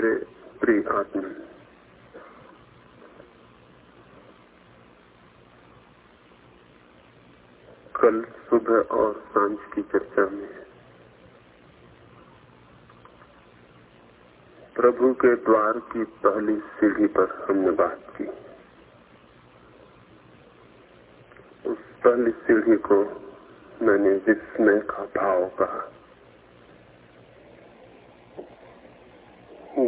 मेरे प्रिय आत्मा। कल सुबह और साँझ की चर्चा में प्रभु के द्वार की पहली सीढ़ी पर हमने बात की। उस पहली सीढ़ी को मैंने विस्मय का भाव कहा।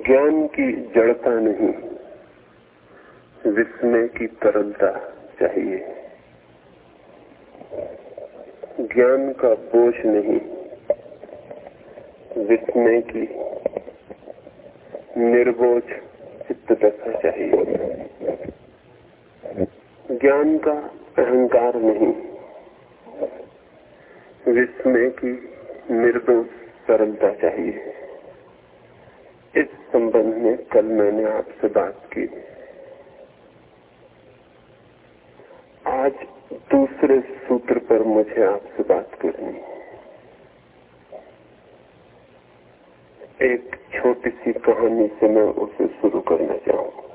ज्ञान की जड़ता नहीं, विस्मय की तरलता चाहिए। ज्ञान का बोझ नहीं, विस्मय की निर्बोझ चित्त दशा चाहिए। ज्ञान का अहंकार नहीं, विस्मय की निर्दोष सरलता चाहिए। इस संबंध में कल मैंने आपसे बात की। आज दूसरे सूत्र पर मुझे आपसे बात करनी एक छोटी सी कहानी से मैं उसे शुरू करना चाहूँगा।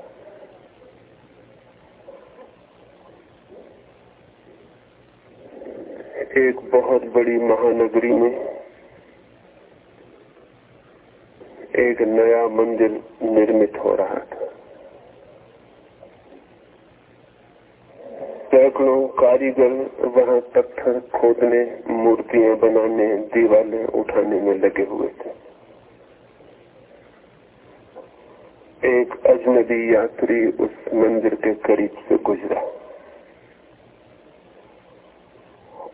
एक बहुत बड़ी महानगरी में एक नया मंदिर निर्मित हो रहा था। सैकड़ों कारीगर वहाँ पत्थर खोदने, मूर्तियाँ बनाने दीवारें उठाने में लगे हुए थे। एक अजनबी यात्री उस मंदिर के करीब से गुजरा।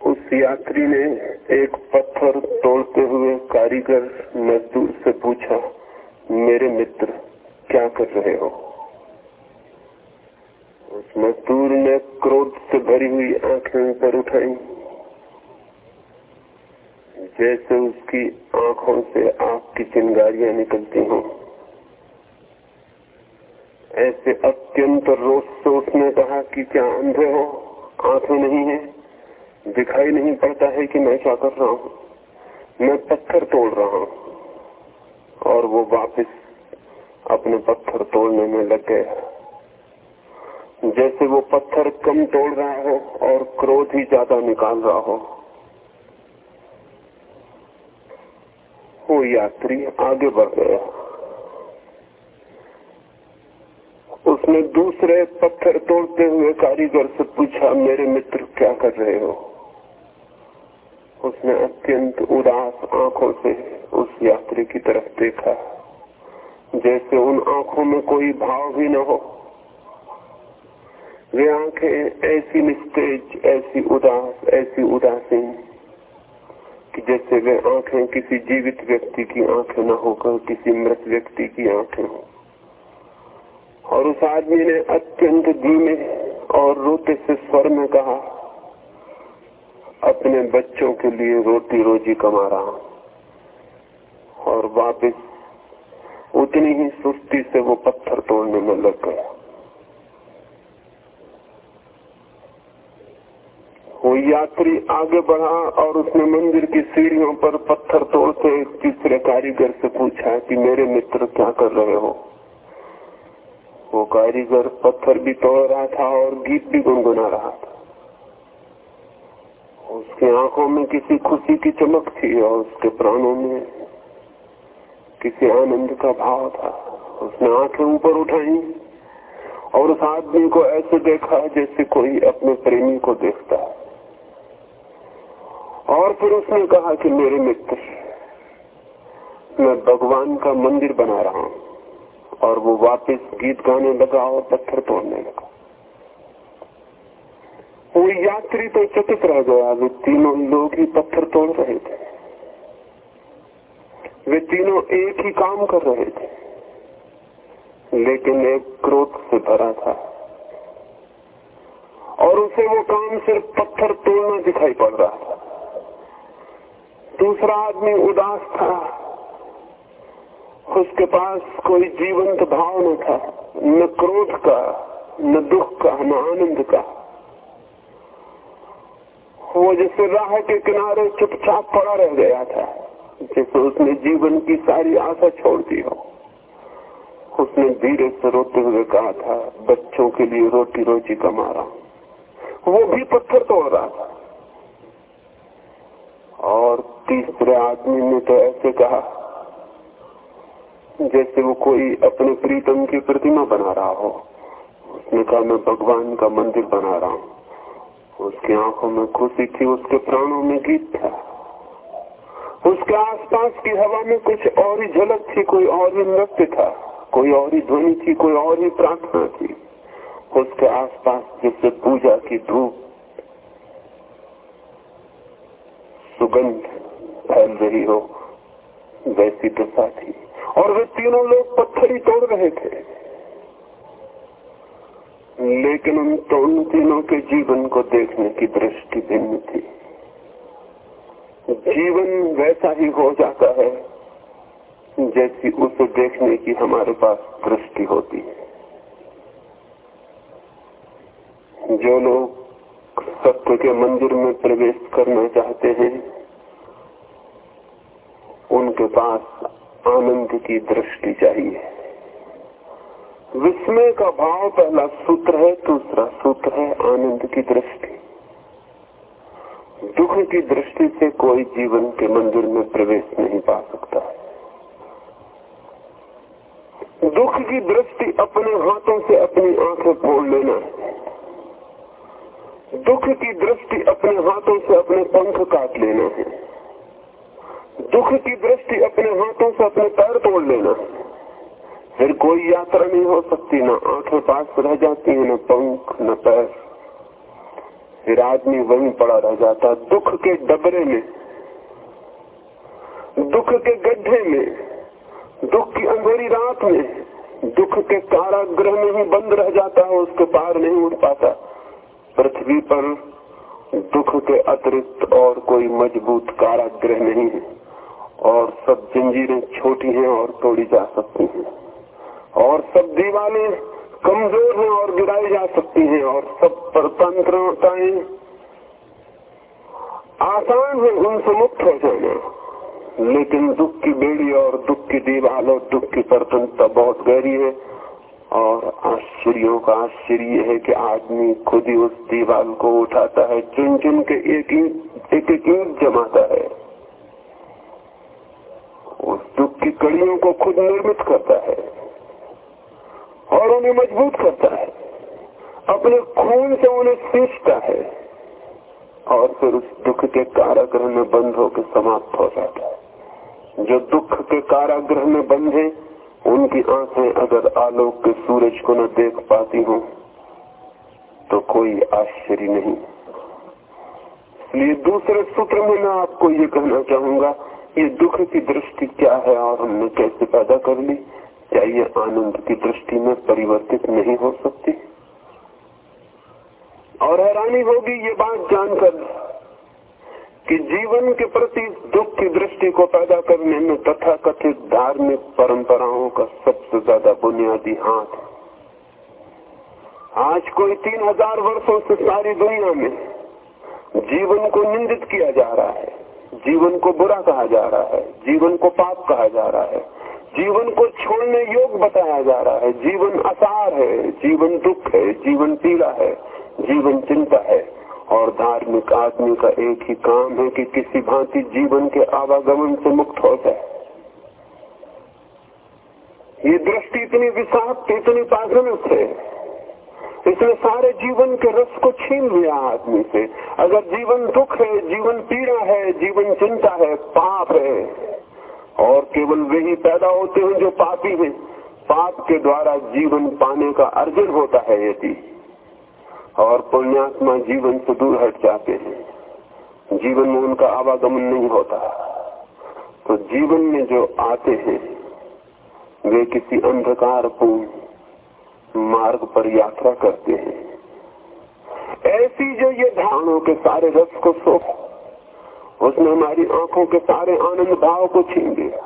उस यात्री ने एक पत्थर तोड़ते हुए कारीगर मजदूर से पूछा मेरे मित्र, क्या कर रहे हो? उस मजदूर ने क्रोध से भरी हुई आँखें ऊपर उठाई। जैसे उसकी आँखों से आग की चिंगारियाँ निकलती हों। ऐसे अत्यंत रोष से उसने कहा कि क्या अंधे हो? आँखें नहीं है। दिखाई नहीं पड़ता है कि मैं क्या कर रहा हूँ। मैं पत्थर तोड़ रहा हूँ। और वो वापस अपने पत्थर तोड़ने में लग। गया जैसे वो पत्थर कम तोड़ रहा हो और क्रोध ही ज़्यादा निकाल रहा हो। वो यात्री आगे बढ़ गया। उसने दूसरे पत्थर तोड़ते हुए कारीगर से पूछा, मेरे मित्र, क्या कर रहे हो? उसने अत्यंत उदास आँखों से उस यात्री की तरफ़ देखा, जैसे उन आँखों में कोई भाव भी न हो। वे आँखें ऐसी निस्तेज, ऐसी उदास, ऐसी उदासीन कि जैसे वे आँखें किसी जीवित व्यक्ति की आँखें न होकर किसी मृत व्यक्ति की आँखें हो। और उस आदमी ने अत्यंत धीमे और रोते से स्वर में कहा, अपने बच्चों के लिए रोटी रोजी कमा रहा हूँ। और वापस उतनी ही सुस्ती से वो पत्थर तोड़ने में लग गया। वो यात्री आगे बढ़ा और उसने मंदिर की सीढ़ियों पर पत्थर तोड़ते एक तीसरे कारीगर से पूछा कि मेरे मित्र क्या कर रहे हो? वो कारीगर पत्थर भी तोड़ रहा था और गीत भी गुनगुना रहा था। उसकी आँखों में किसी खुशी की चमक थी और उसके प्राणों में किसी आनंद का भाव था। उसने आँखें ऊपर उठाई और उस आदमी को ऐसे देखा जैसे कोई अपने प्रेमी को देखता है। और फिर उसने कहा कि मेरे मित्र, मैं भगवान का मंदिर बना रहा हूँ और वो वापस गीत गाने लगा और पत्थर तोड़ने लगा। वो यात्री तो चकित रह गया वे तीनों लोग ही पत्थर तोड़ रहे थे। वे तीनों एक ही काम कर रहे थे। लेकिन एक क्रोध से भरा था। और उसे वो काम सिर्फ़ पत्थर तोड़ना दिखाई पड़ रहा था। दूसरा आदमी उदास था। उसके पास कोई जीवंत भाव न था, न क्रोध का, न दुख का, न आनंद का। वो जैसे राह के किनारे चुपचाप पड़ा रह गया था। जैसे उसने जीवन की सारी आशा छोड़ दी हो। उसने धीरे से रोते हुए कहा था, बच्चों के लिए रोटी रोजी कमा रहा वो भी पत्थर तोड़ रहा था। और तीसरे आदमी ने तो ऐसे कहा, जैसे वो कोई अपने प्रीतम की प्रतिमा बना रहा हो। उसने कहा, मैं भगवान का मंदिर बना रहा हूँ। उसकी आँखों में खुशी थी, उसके प्राणों में गीत था। उसके आसपास की हवा में कुछ और ही झलक थी, कोई और ही नृत्य था, कोई और ही ध्वनि थी, कोई और ही प्रार्थना थी। उसके आसपास जैसे पूजा की धूप, सुगंध फैल रही हो, वैसी दशा थी और वे तीनों लोग पत्थर ही तोड़ रहे थे। लेकिन उन तो उन तीनों के जीवन को देखने की दृष्टि भिन्न थी। जीवन वैसा ही हो जाता है जैसी उसे देखने की हमारे पास दृष्टि होती है। जो लोग सत्य के मंदिर में प्रवेश करना चाहते हैं, उनके पास आनंद की दृष्टि चाहिए। विस्मय का भाव पहला सूत्र है, दूसरा सूत्र है आनंद की दृष्टि। दुख की दृष्टि से कोई जीवन के मंदिर में प्रवेश नहीं पा सकता। दुख की दृष्टि अपने हाथों से अपनी आँखें फोड़ लेना है। दुख की दृष्टि अपने हाथों से अपने पंख काट लेना है। दुख की दृष्टि अपने हाथों से अपने पैर तोड़ लेना है। फिर कोई यात्रा नहीं हो सकती, न आँखें पास रह जाती है, न पंख, न पैर। फिर आदमी वहीं पड़ा रह जाता, दुख के डबरे में, दुख के गड्ढे में, दुख की अंधेरी रात में, दुख के कारागृह में ही बंद रह जाता है उसके पार नहीं उठ पाता। पृथ्वी पर दुख के अतिरिक्त और कोई मज़बूत कारागृह नहीं है और सब जंजीरें छोटी हैं और तोड़ी जा सकती हैं। और सब दीवारें कमज़ोर हैं और गिराई जा सकती हैं और सब परतंत्रताएँ आसान है, उनसे मुक्त हो जाना लेकिन दुख की बेड़ी और दुख की दीवार और दुख की परतंत्रता बहुत गहरी है और आश्चर्यों का आश्चर्य है कि आदमी खुद ही उस दीवार को उठाता है चुन चुन के एक एक एक ईट जमाता है। उस दुख की कड़ियों को खुद निर्मित करता है। और उन्हें मज़बूत करता है। अपने खून से उन्हें सींचता है और फिर उस दुख के कारागृह में बंद होकर समाप्त हो जाता है। जो दुख के कारागृह में बंद है उनकी आँखें अगर आलोक के सूरज को न देख पाती हो तो कोई आश्चर्य नहीं। इसलिए दूसरे सूत्र में मैं आपको ये कहना चाहूँगा, ये दुख की दृष्टि क्या है और हमने कैसे पैदा कर ली? क्या ये आनंद की दृष्टि में परिवर्तित नहीं हो सकती। और हैरानी होगी ये बात जानकर कि जीवन के प्रति दुख की दृष्टि को पैदा करने में तथा कथित धार्मिक परंपराओं का सबसे ज़्यादा बुनियादी हाथ आज कोई तीन हज़ार वर्षो से सारी दुनिया में जीवन को निंदित किया जा रहा है, जीवन को बुरा कहा जा रहा है, जीवन को पाप कहा जा रहा है जीवन को छोड़ने योग बताया जा रहा है। जीवन असार है, जीवन दुख है, जीवन पीड़ा है, जीवन चिंता है। और धार्मिक आदमी का एक ही काम है कि किसी भांति जीवन के आवागमन से मुक्त हो जाए। ये दृष्टि इतनी विषाक्त, इतनी पागनत है। इसने सारे जीवन के रस को छीन लिया आदमी से। अगर जीवन दुख है, जीवन पीड़ा है, जीवन चिंता है, पाप है और केवल वे ही पैदा होते हैं जो पापी हैं। पाप के द्वारा जीवन पाने का अर्जन होता है यदि। और पुण्यात्मा जीवन से दूर हट जाते हैं। जीवन में उनका आवागमन नहीं होता। तो जीवन में जो आते हैं, वे किसी अंधकारपूर्ण मार्ग पर यात्रा करते हैं। ऐसी जो ये धारणों के सारे रस को सोख। उसने हमारी आँखों के सारे आनंद भाव को छीन लिया।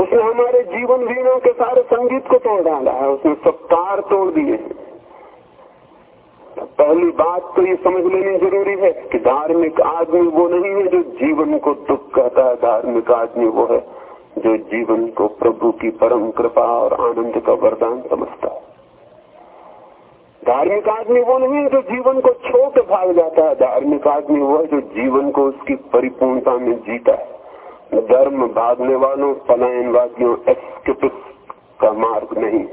उसने हमारे जीवन वीणा के सारे संगीत को तोड़ डाला है। उसने सब तार तोड़ दिए पहली बात तो ये समझ लेनी ज़रूरी है कि धार्मिक आदमी वो नहीं है जो जीवन को दुख कहता है। धार्मिक आदमी वो है जो जीवन को प्रभु की परम कृपा और आनंद का वरदान समझता है। धार्मिक आदमी वो नहीं है जो जीवन को छोड़ के भाग जाता है। धार्मिक आदमी वो है जो जीवन को उसकी परिपूर्णता में जीता है। धर्म भागने वालों, पलायनवादियों का मार्ग नहीं।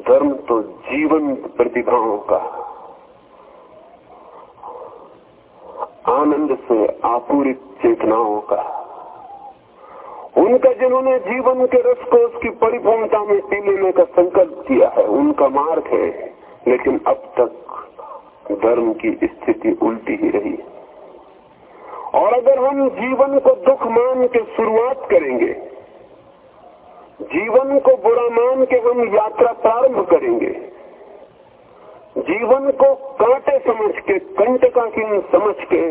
धर्म तो जीवन प्रतिभाओं का आनंद से आपूरित चेतनाओं का उनका जिन्होंने जीवन के रस को उसकी परिपूर्णता में पी लेने का संकल्प किया है, उनका मार्ग है। लेकिन अब तक धर्म की स्थिति उल्टी ही रही और अगर हम जीवन को दुख मान के शुरुआत करेंगे, जीवन को बुरा मान के हम यात्रा प्रारंभ करेंगे, जीवन को कांटे समझ के, कंटका की समझ के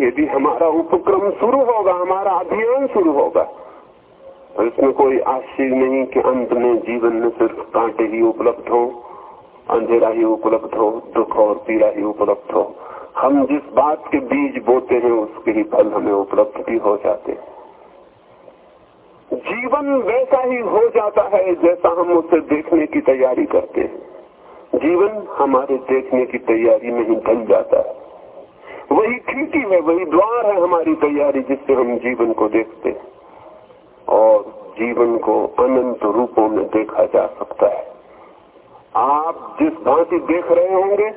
यदि हमारा उपक्रम शुरू होगा, हमारा अभियान शुरू होगा तो इसमें कोई आश्चर्य नहीं कि अंत में जीवन में सिर्फ़ कांटे ही उपलब्ध हो, अंधेरा ही उपलब्ध हो, दुख और पीड़ा ही उपलब्ध हो। हम जिस बात के बीज बोते हैं, उसके ही फल हमें उपलब्ध भी हो जाते जीवन वैसा ही हो जाता है जैसा हम उसे देखने की तैयारी करते हैं। जीवन हमारे देखने की तैयारी में ही ढल जाता है। वही खिड़की है वही द्वार है हमारी तैयारी जिससे हम जीवन को देखते हैं। और जीवन को अनंत रूपों में देखा जा सकता है। आप जिस भांति देख रहे होंगे,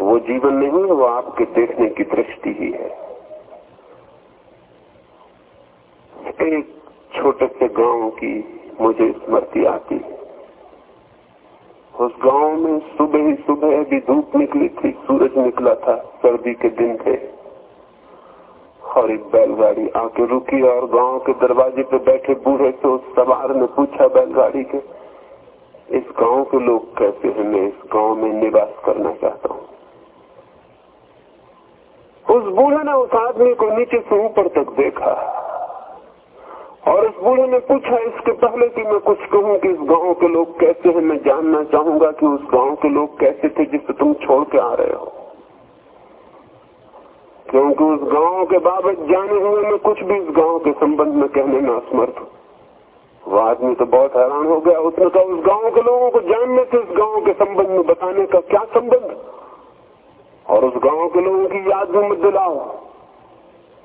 वो जीवन नहीं है वो आपके देखने की दृष्टि ही है। एक छोटे से गाँव की मुझे स्मृति आती है। उस गाँव में सुबह ही सुबह अभी धूप निकली थी, सूरज निकला था, सर्दी के दिन थे। और एक बैलगाड़ी आके रुकी और गाँव के दरवाजे पे बैठे बूढ़े से उस सवार ने पूछा बैलगाड़ी के, इस गाँव के लोग कैसे हैं? मैं इस गाँव में निवास करना चाहता हूँ। उस बूढ़े ने उस आदमी को नीचे से ऊपर तक देखा। और उस बूढ़े ने पूछा, इसके पहले कि मैं कुछ कहूँ कि इस गाँव के लोग कैसे हैं? मैं जानना चाहूँगा कि उस गाँव के लोग कैसे थे जिससे तुम छोड़ के आ रहे हो। क्योंकि उस गाँव के बाबत जाने हुए मैं कुछ भी इस गाँव के संबंध में कहने में असमर्थ हूँ। वो आदमी तो बहुत हैरान हो गया। उसने कहा, उस गाँव के लोगों को जानने से इस गाँव के संबंध में बताने का क्या संबंध? और उस गाँव के लोगों की याद भी मत दिलाओ।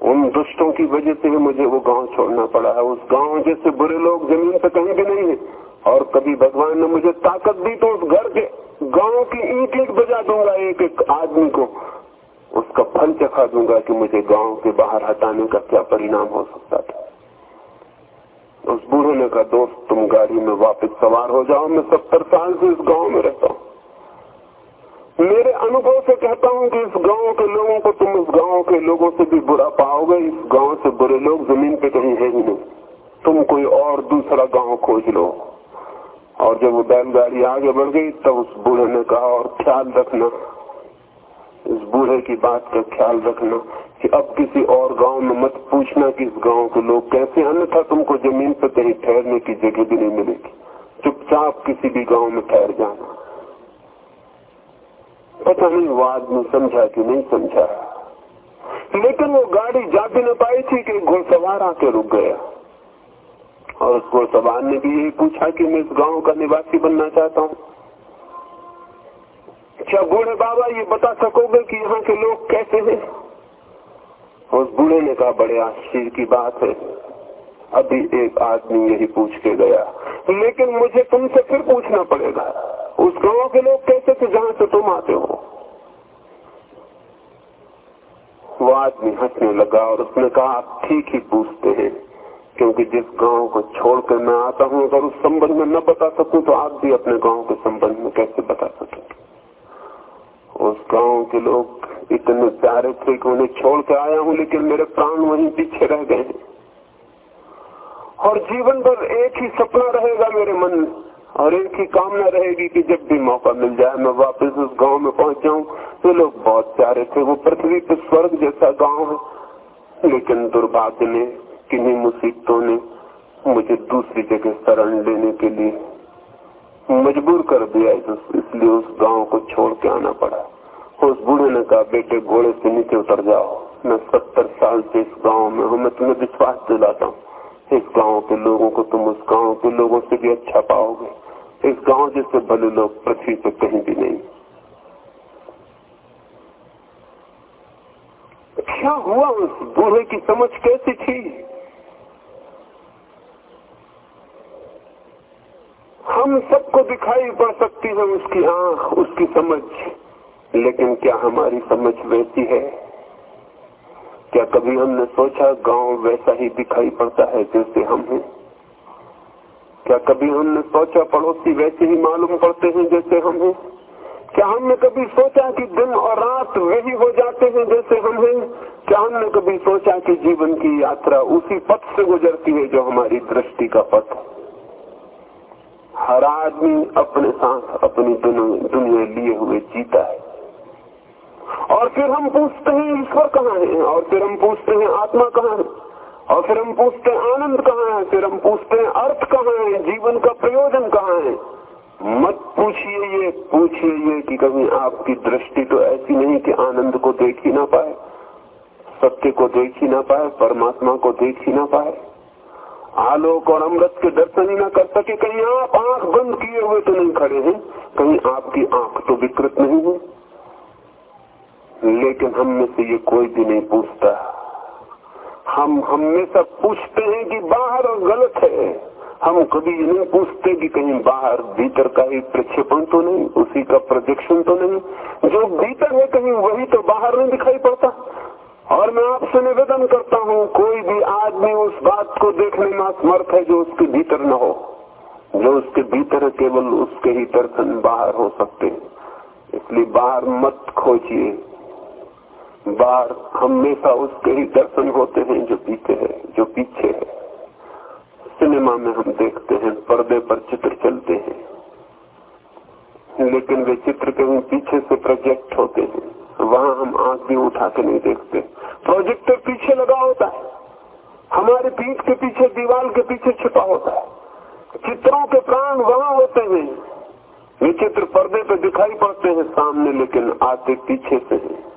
उन दुष्टों की वजह से ही मुझे वो गाँव छोड़ना पड़ा है। उस गाँव जैसे बुरे लोग ज़मीन पे कहीं भी नहीं है। और कभी भगवान ने मुझे ताकत दी तो उस घर के गाँव की ईट ईट बजा दूँगा एक एक आदमी को। उसका फल चखा दूँगा कि मुझे गाँव के बाहर हटाने का क्या परिणाम हो सकता था। उस बूढ़े ने कहा, दोस्त, तुम गाड़ी में वापस सवार हो जाओ। मैं सत्तर साल से इस गाँव में रहता हूँ। मेरे अनुभव से कहता हूँ कि इस गाँव के लोगों को तुम इस गाँव के लोगों से भी बुरा पाओगे। इस गाँव से बुरे लोग ज़मीन पे कहीं है ही नहीं। तुम कोई और दूसरा गाँव खोज लो। और जब वो बैलगाड़ी आगे बढ़ गई, तब उस बूढ़े ने कहा, और ख्याल रखना। इस बूढ़े की बात का ख्याल रखना कि अब किसी और गाँव में मत पूछना कि इस गाँव के लोग कैसे अन्यथा तुमको ज़मीन पर कहीं ठहरने की जगह भी नहीं मिलेगी। चुपचाप किसी भी गाँव में ठहर जाना। पता नहीं वो आदमी समझा कि नहीं समझा। लेकिन वो गाड़ी जा भी न पाई थी कि घुड़सवार आके रुक गया। और उस घुड़सवार ने भी यही पूछा कि मैं इस गाँव का निवासी बनना चाहता हूँ। क्या बूढ़े बाबा ये बता सकोगे कि यहाँ के लोग कैसे हैं? उस बूढ़े ने कहा, बड़े आश्चर्य की बात है। अभी एक आदमी यही पूछ के गया। लेकिन मुझे तुमसे फिर पूछना पड़ेगा। उस गाँव के लोग कैसे थे, जहाँ से तुम आते हो। वो आदमी हंसने लगा और उसने कहा, आप ठीक ही पूछते हैं, क्योंकि जिस गाँव को छोड़कर मैं आता हूँ, अगर उस संबंध में न बता सकूँ तो आप भी अपने गाँव के संबंध में कैसे बता सकेंगे? उस गाँव के लोग इतने प्यारे थे कि उन्हें छोड़ के आया हूँ, लेकिन मेरे प्राण वहीं पीछे रह गए और जीवन भर एक ही सपना रहेगा मेरे मन में। और इनकी कामना रहेगी कि जब भी मौका मिल जाए, मैं वापस उस गाँव में पहुँच जाऊँ तो लोग बहुत प्यारे थे। वो पृथ्वी पे स्वर्ग जैसा गाँव है। लेकिन दुर्भाग्य ने, किन्हीं मुसीबतों ने मुझे दूसरी जगह शरण लेने के लिए मजबूर कर दिया। इसलिए उस गाँव को छोड़ के आना पड़ा। उस बूढ़े ने कहा, बेटे, घोड़े से नीचे उतर जाओ। मैं सत्तर साल से इस गाँव में हूँ। मैं तुम्हें विश्वास दिलाता हूँ। इस गाँव के लोगों को तुम उस गाँव के लोगों से भी अच्छा पाओगे। इस गाँव जैसे भले लोग पृथ्वी पे कहीं भी नहीं। क्या हुआ उस बूढ़े की समझ कैसी थी? हम सबको दिखाई पड़ सकती है उसकी आँख, उसकी समझ। लेकिन क्या हमारी समझ वैसी है? क्या कभी हमने सोचा गाँव वैसा ही दिखाई पड़ता है जैसे हम हैं? क्या कभी हमने सोचा पड़ोसी वैसे ही मालूम पड़ते हैं जैसे हम हैं? क्या हमने कभी सोचा कि दिन और रात वही हो जाते हैं जैसे हम हैं? क्या हमने कभी सोचा कि जीवन की यात्रा उसी पथ से गुजरती है जो हमारी दृष्टि का पथ हर आदमी अपने साथ अपनी दुनिया लिए हुए जीता है। और फिर हम पूछते हैं, ईश्वर कहाँ है? और फिर हम पूछते हैं, आत्मा कहाँ है? और फिर हम पूछते हैं, आनंद कहाँ है? फिर हम पूछते हैं, अर्थ कहाँ है? जीवन का प्रयोजन कहाँ है? मत पूछिए ये पूछिए ये कि कभी आपकी दृष्टि तो ऐसी नहीं कि आनंद को देख ही ना पाए, सत्य को देख ही ना पाए, परमात्मा को देख ही ना पाए। आलोक और अमृत के दर्शन ही ना कर सके, कहीं आप आँख बंद किए हुए तो नहीं खड़े हैं, कहीं आपकी आँख तो विकृत नहीं है। लेकिन हम में से ये कोई भी नहीं पूछता। हम हमेशा पूछते हैं कि बाहर और गलत है। हम कभी ये नहीं पूछते कि कहीं बाहर भीतर का ही प्रक्षेपण तो नहीं, उसी का प्रोजेक्शन तो नहीं। जो भीतर है कहीं वही तो बाहर नहीं दिखाई पड़ता। और मैं आपसे निवेदन करता हूँ, कोई भी आदमी उस बात को देखने में असमर्थ है जो उसके भीतर न हो। जो उसके भीतर है, केवल उसके ही दर्शन बाहर हो सकते हैं। इसलिए बाहर मत खोजिए। बाहर हमेशा उसके ही दर्शन होते हैं जो पीछे है, जो पीछे है। सिनेमा में हम देखते हैं, पर्दे पर चित्र चलते हैं। लेकिन वे चित्र कहीं पीछे से प्रोजेक्ट होते हैं। वहाँ हम आँख भी उठा के नहीं देखते। प्रोजेक्टर पीछे लगा होता है। हमारे पीठ के पीछे, दीवार के पीछे छिपा होता है। चित्रों के प्राण वहाँ होते हैं। ये चित्र पर्दे पे दिखाई पड़ते हैं सामने, लेकिन आते पीछे से हैं।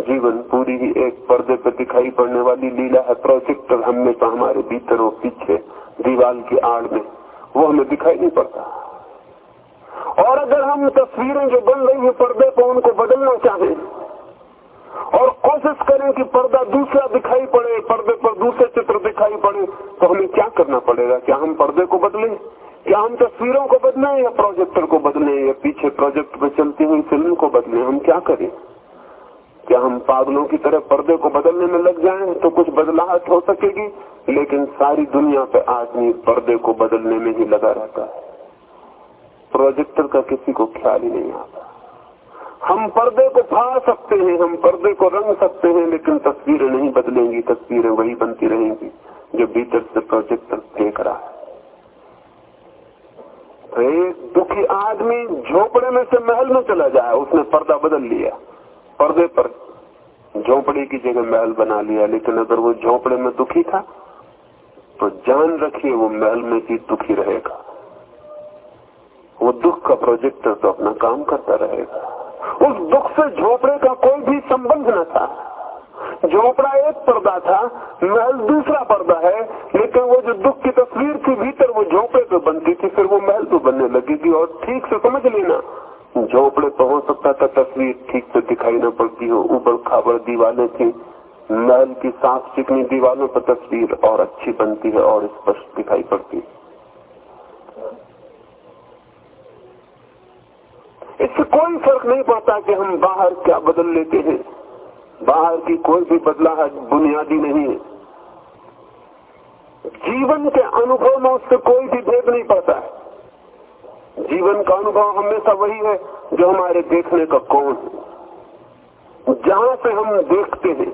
जीवन पूरी ही एक पर्दे पर दिखाई पड़ने वाली लीला है। प्रोजेक्टर हमेशा हमारे भीतर और पीछे दीवार की आड़ में, वो हमें दिखाई नहीं पड़ता। और अगर हम तस्वीरें जो बन रही है पर्दे पर उनको बदलना चाहें, और कोशिश करें कि पर्दा दूसरा दिखाई पड़े, पर्दे पर दूसरे चित्र दिखाई पड़े तो हमें क्या करना पड़ेगा? क्या हम पर्दे को बदलें? क्या हम तस्वीरों को बदलें या प्रोजेक्टर को बदलें या पीछे प्रोजेक्ट में चलती हुई फ़िल्म को बदलें? हम क्या करें? क्या हम पागलों की तरह पर्दे को बदलने में लग जाएँ तो कुछ बदलाहट हो सकेगी? लेकिन सारी दुनिया पे आदमी पर्दे को बदलने में ही लगा रहता है। प्रोजेक्टर का किसी को ख्याल ही नहीं आता। हम पर्दे को फाड़ सकते हैं, हम पर्दे को रंग सकते हैं, लेकिन तस्वीरें नहीं बदलेंगी, तस्वीरें वही बनती रहेंगी, जो भीतर से प्रोजेक्टर देख रहा है। तो एक दुखी आदमी झोपड़े में से महल में चला जाए, उसने पर्दा बदल लिया। पर्दे पर झोपड़ी की जगह महल बना लिया, लेकिन अगर वो झोपड़े में दुखी था तो जान रखिए वो महल में भी दुखी रहेगा। वो दुख का प्रोजेक्टर तो अपना काम करता रहेगा। उस दुख से झोपड़े का कोई भी संबंध न था। झोपड़ा एक पर्दा था, महल दूसरा पर्दा है, लेकिन वो जो दुख की तस्वीर थी भीतर वो झोपड़े पे बनती थी, फिर वो महल पे बनने लगेगी, और ठीक से समझ लेना झोपड़े तो हो सकता था, तस्वीर ठीक से दिखाई न पड़ती हो। ऊपर खाबड़ दीवारें थी। महल की साफ़ चिकनी दीवारों पर तस्वीर और अच्छी बनती है और स्पष्ट दिखाई पड़ती है। इससे कोई फ़र्क नहीं पड़ता कि हम बाहर क्या बदल लेते हैं। बाहर की कोई भी बदलाव बुनियादी नहीं है। जीवन के अनुभव में उससे कोई भी भेद नहीं पड़ता है। जीवन का अनुभव हमेशा वही है जो हमारे देखने का कौन है। जहाँ से हम देखते हैं,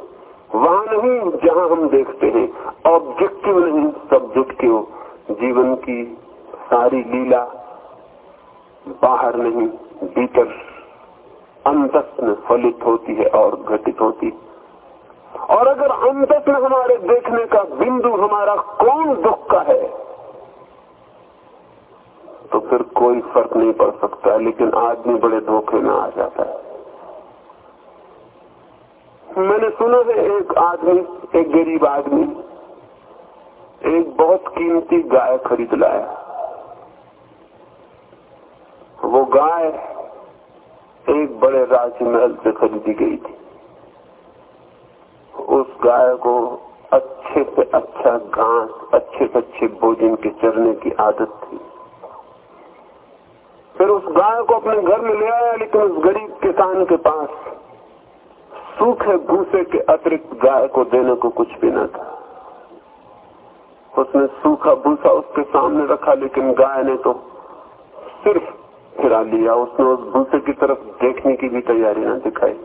वहाँ नहीं, जहाँ हम देखते हैं। ऑब्जेक्टिव नहीं सब्जेक्टिव जीवन की सारी लीला बाहर नहीं, भीतर अंतस में फलित होती है और घटित होती और अगर अंतस में हमारे देखने का बिंदु हमारा कौन दुख का है तो फिर कोई फ़र्क नहीं पड़ सकता, लेकिन आदमी बड़े धोखे में आ जाता है। मैंने सुना है एक आदमी, एक गरीब आदमी, एक बहुत कीमती गाय खरीद लाया। वो गाय एक बड़े राजमहल से खरीदी गई थी। उस गाय को अच्छे से अच्छा घास, अच्छे से अच्छे भोजन के चरने की आदत थी। फिर उस गाय को अपने घर में ले आया, लेकिन उस गरीब किसान के पास सूखे भूसे के अतिरिक्त गाय को देने को कुछ भी न था। उसने सूखा भूसा उसके सामने रखा, लेकिन गाय ने तो सिर्फ़ फिरा लिया। उसने उस भूसे की तरफ़ देखने की भी तैयारी न दिखाई।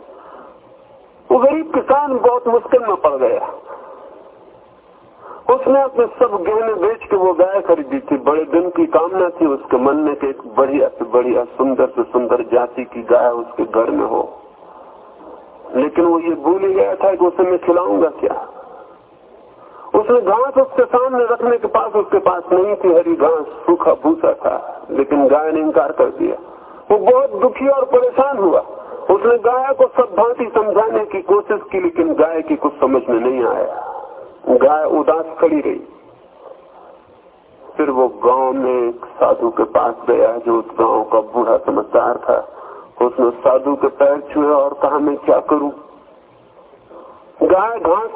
वो गरीब किसान बहुत मुश्किल में पड़ गया। उसने अपने सब गहने बेच के वो गाय खरीदी थी। बड़े दिन की कामना थी उसके मन में एक बढ़िया से बढ़िया, सुंदर से सुंदर जाति की गाय उसके घर में हो। लेकिन वो ये भूल ही गया था कि उसे मैं खिलाऊँगा क्या? उसने घास उसके सामने रखने के पास, उसके पास नहीं थी, हरी घास, सूखा भूसा था, लेकिन गाय ने इंकार कर दिया। वो बहुत दुखी और परेशान हुआ। उसने गाय को सब भांति समझाने की कोशिश की, लेकिन गाय की कुछ समझ में नहीं आया। गाय उदास खड़ी रही। फिर वो गाँव में एक साधु के पास गया जो उस गाँव का बूढ़ा समझदार था। उसने साधु के पैर छुए और कहा, मैं क्या करूँ? गाय घास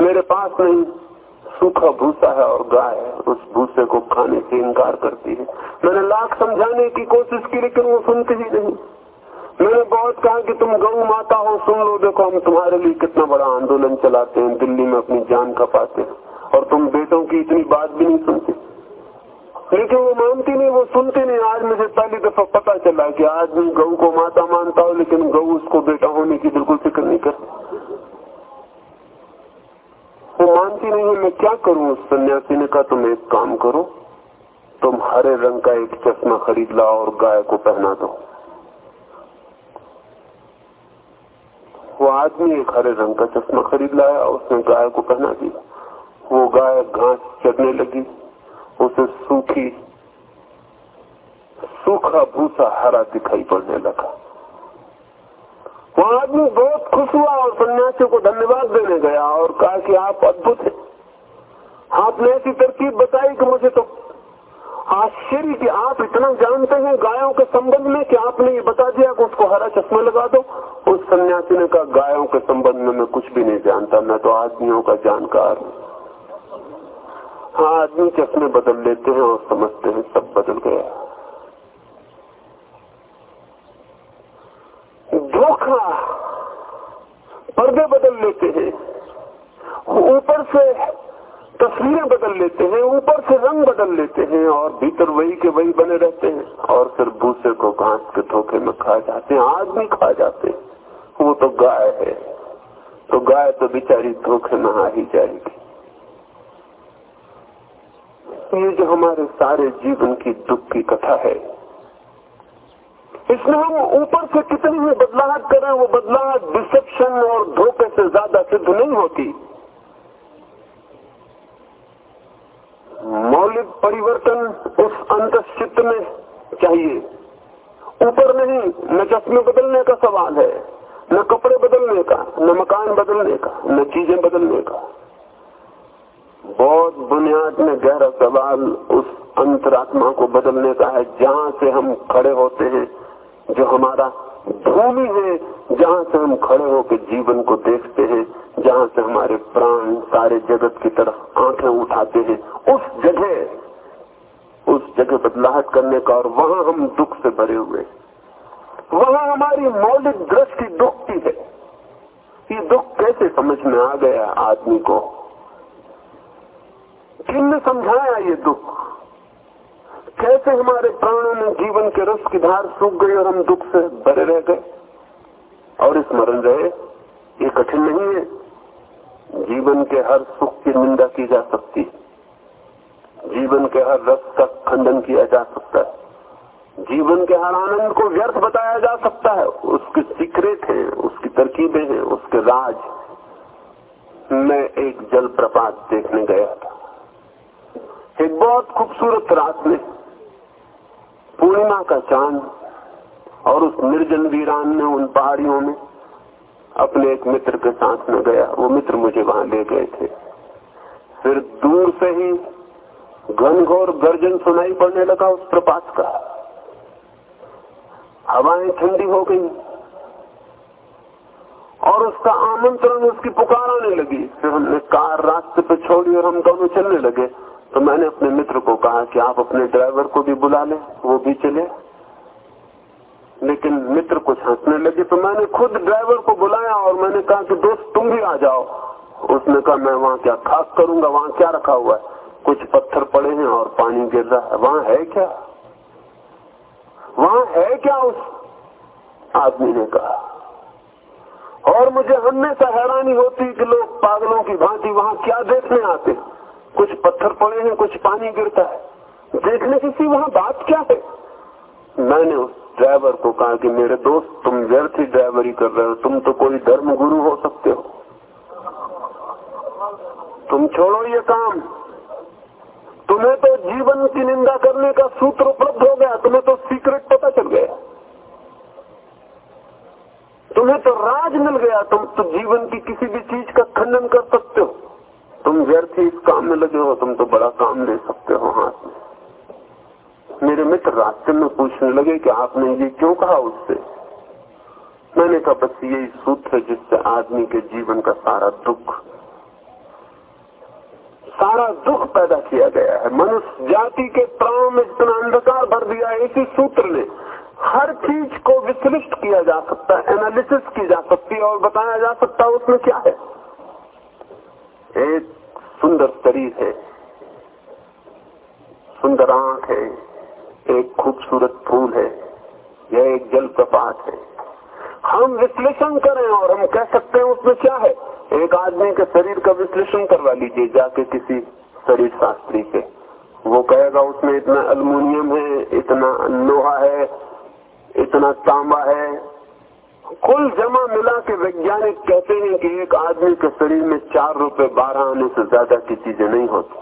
मेरे पास नहीं, सूखा भूसा है और गाय उस भूसे को खाने से इनकार करती है। मैंने लाख समझाने की कोशिश की, लेकिन वो सुनती ही नहीं। मैंने बहुत कहा कि तुम गौ माता हो, सुन लो, देखो हम तुम्हारे लिए कितना बड़ा आंदोलन चलाते हैं, दिल्ली में अपनी जान खपाते हैं, और तुम बेटों की इतनी बात भी नहीं सुनते। लेकिन वो मानती नहीं, वो सुनती नहीं। आज मुझे पहली दफ़ा पता चला कि आदमी गऊ को माता मानता हो, लेकिन गऊ उसको बेटा होने की बिल्कुल फ़िक्र नहीं करती। वो मानती नहीं मैं क्या करूँ? उस सन्यासी ने कहा, तुम एक काम करो, तुम हरे रंग का एक चश्मा खरीद लाओ और गाय को पहना दो। वो आदमी एक हरे रंग का चश्मा खरीद लाया, उसने गाय को पहना दिया। वो गाय घास चढ़ने लगी, उसे सूखी, सूखा भूसा हरा दिखाई पड़ने लगा। वो आदमी बहुत खुश हुआ और सन्यासी को धन्यवाद देने गया और कहा कि आप अद्भुत हैं। आपने ऐसी तरकीब बताई कि मुझे तो आश्चर्य कि आप इतना जानते हैं गायों के संबंध में कि आपने ये बता दिया कि उसको हरा चश्मा लगा दो। उस सन्यासी ने कहा, गायों के संबंध में मैं कुछ भी नहीं जानता, मैं तो आदमियों का जानकार हूँ। हाँ आदमी चश्मे बदल लेते हैं और समझते हैं सब बदल गया। धोखा, पर्दे बदल लेते हैं। ऊपर से तस्वीरें बदल लेते हैं, ऊपर से रंग बदल लेते हैं और भीतर वही के वही बने रहते हैं। और फिर भूसे को घास के धोखे में खा जाते हैं, आज भी खा जाते। हैं वो तो गाय है। तो गाय तो बेचारी धोखे में आ ही जाएगी। ये जो हमारे सारे जीवन की दुख की कथा है, इसमें हम ऊपर से कितनी भी बदलाव करें, वो बदलाव डिसेप्शन और धोखे से ज़्यादा सिद्ध नहीं होती। मौलिक परिवर्तन उस अंत चित्त में चाहिए। ऊपर नहीं, न चश्मे बदलने का सवाल है, न कपड़े बदलने का, न मकान बदलने का, न चीज़ें बदलने का। बहुत बुनियाद में गहरा सवाल उस अंतरात्मा को बदलने का है, जहाँ से हम खड़े होते हैं, जो हमारा भूमि है जहाँ से हम खड़े होकर जीवन को देखते हैं, जहाँ से हमारे प्राण सारे जगत की तरफ़ आँखें उठाते हैं, उस जगह उस जगह बदलाहट करने का और वहाँ हम दुख से भरे हुए वहाँ हमारी मौलिक दृष्टि दुख की है। ये दुख कैसे समझ में आ गया आदमी को? किन समझाया ये दुख? कैसे हमारे प्राणों में जीवन के रस की धार सूख गई और हम दुख से भरे रह गए? और स्मरण रहे, ये कठिन नहीं है। जीवन के हर सुख की निंदा की जा सकती जीवन के हर रस का खंडन किया जा सकता है। जीवन के हर आनंद को व्यर्थ बताया जा सकता है। उसके सीक्रेट है, उसकी तरकीबें हैं, उसके राज मैं एक जल प्रपात देखने गया था। एक बहुत खूबसूरत रात में पूर्णिमा का चाँद और उस निर्जन वीरान में उन पहाड़ियों में अपने एक मित्र के साथ में गया। वो मित्र मुझे वहाँ ले गए थे। फिर दूर से ही घनघोर गर्जन सुनाई पड़ने लगा उस प्रपात का। हवाएँ ठंडी हो गई और उसका आमंत्रण उसकी पुकार आने लगी। फिर हमने कार रास्ते पे छोड़ी और हम दोनों चलने लगे। तो मैंने अपने मित्र को कहा कि आप अपने ड्राइवर को भी बुला लें, वो भी चले। लेकिन मित्र कुछ हंसने लगे तो मैंने खुद ड्राइवर को बुलाया और मैंने कहा कि दोस्त, तुम भी आ जाओ। उसने कहा, मैं वहाँ क्या खास करूँगा? वहाँ क्या रखा हुआ है? कुछ पत्थर पड़े हैं और पानी गिर रहा है। वहाँ है क्या? वहाँ है क्या? उस आदमी ने कहा। और मुझे हमेशा हैरानी होती कि लोग पागलों की भांति वहाँ क्या देखने आते कुछ पत्थर पड़े हैं, कुछ पानी गिरता है। देखने की सी वहाँ बात क्या है? मैंने उस ड्राइवर को कहा कि मेरे दोस्त, तुम व्यर्थ ही ड्राइवरी कर रहे हो, तुम तो कोई धर्म गुरु हो सकते हो। तुम छोड़ो ये काम। तुम्हें तो जीवन की निंदा करने का सूत्र उपलब्ध हो गया, तुम्हें तो सीक्रेट पता चल गया। तुम्हें तो राज मिल गया, तुम तो जीवन की किसी भी चीज़ का खंडन कर सकते हो। तुम व्यर्थ ही, इस काम में लगे हो, तुम तो बड़ा काम ले सकते हो हाथ में। मेरे मित्र रास्ते में पूछने लगे कि आपने ये क्यों कहा उससे? मैंने कहा, बस यही सूत्र है जिससे आदमी के जीवन का सारा दुख सारा दुख पैदा किया गया है। मनुष्य जाति के प्राणों में इतना अंधकार भर दिया है, इसी सूत्र ने हर चीज़ को विश्लिष्ट किया जा सकता है एनालिसिस की जा सकती है और बताया जा सकता है उसमें क्या है। एक सुंदर शरीर है, सुंदर आँख है, एक खूबसूरत फूल है, यह एक जल प्रपात है। हम विश्लेषण करें और हम कह सकते हैं उसमें क्या है। एक आदमी के शरीर का विश्लेषण करवा लीजिए, जाके किसी शरीर शास्त्री से। वो कहेगा, उसमें इतना अल्मोनियम है, इतना लोहा है, इतना तांबा है कुल जमा मिला के वैज्ञानिक कहते हैं कि एक आदमी के शरीर में चार रुपए बारह आने से ज़्यादा की चीज़ें नहीं होती।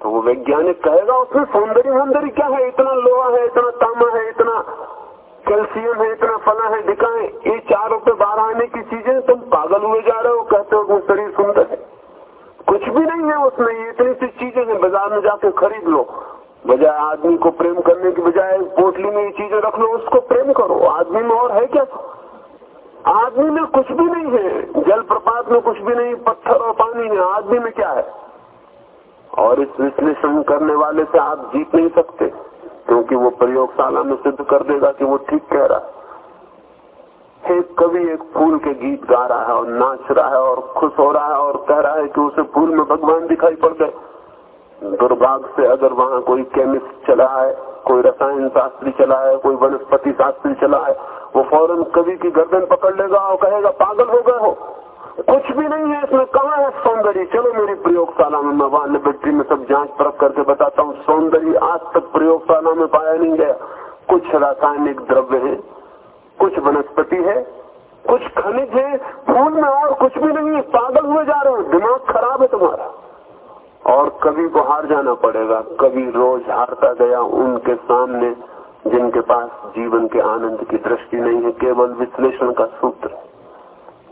तो वो वैज्ञानिक कहेगा, उसमें सौंदर्य सौंदर्य क्या है? इतना लोहा है, इतना तांबा है, इतना कैल्शियम है, इतना फला है, दिखाए। ये चार रुपए बारह आने की चीज़ें तुम पागल हुए जा रहे हो, कहते हो वो शरीर सुंदर है। कुछ भी नहीं है उसमें इतनी सी चीज़ें हैं, बाज़ार में जाके खरीद लो। बजाय आदमी को प्रेम करने की बजाय पोटली में ये चीज़ें रख लो, उसको प्रेम करो। आदमी में और है क्या? आदमी में कुछ भी नहीं है। जल प्रपात में कुछ भी नहीं, पत्थर और पानी है आदमी में क्या है? और इस विश्लेषण करने वाले से आप जीत नहीं सकते, क्योंकि वो प्रयोगशाला में सिद्ध कर देगा कि वो ठीक कह रहा है। एक कवि एक फूल के गीत गा रहा है और नाच रहा है और खुश हो रहा है और कह रहा है कि उसे फूल में भगवान दिखाई पड़ गए। दुर्भाग्य से अगर वहाँ कोई केमिस्ट चला है, कोई रसायन शास्त्री चला है, कोई वनस्पति शास्त्री चला है, वो फ़ौरन कवि की गर्दन पकड़ लेगा और कहेगा, पागल हो गए हो। कुछ भी नहीं है इसमें, कहा है सौंदर्य? चलो मेरी प्रयोगशाला में, मैं वहाँ लेबोरेटरी में सब जाँच परख करके बताता हूँ, सौंदर्य आज तक प्रयोगशाला में पाया नहीं गया। कुछ रासायनिक द्रव्य है, कुछ वनस्पति है, कुछ खनिज है फूल में और कुछ भी नहीं है, पागल हुए जा रहे हो, दिमाग खराब है तुम्हारा। और कभी को हार जाना पड़ेगा, कभी रोज हारता गया उनके सामने, जिनके पास जीवन के आनंद की दृष्टि नहीं है, केवल विश्लेषण का सूत्र।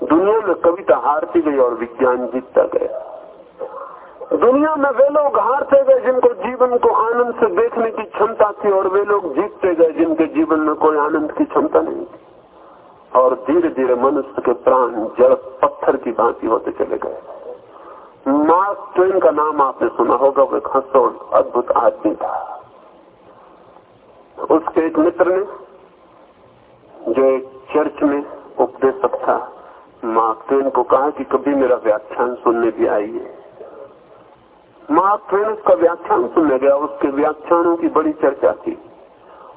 दुनिया में कविता हारती गई और विज्ञान जीतता गया। दुनिया में वे लोग हारते गए जिनको जीवन को आनंद से देखने की क्षमता थी, और वे लोग जीतते गए जिनके जीवन में कोई आनंद की क्षमता नहीं थी। और धीरे धीरे मनुष्य के प्राण जड़ पत्थर की भांति होते चले गए। मार्क ट्वेन का नाम आपने सुना होगा, वो एक हंसोड़ अद्भुत आदमी था। उसके एक मित्र ने, जो एक चर्च में उपदेशक था मार्क ट्वेन को कहा कि कभी मेरा व्याख्यान सुनने भी आइए। मार्क ट्वेन उसका व्याख्यान सुनने गया, उसके व्याख्यानों की बड़ी चर्चा थी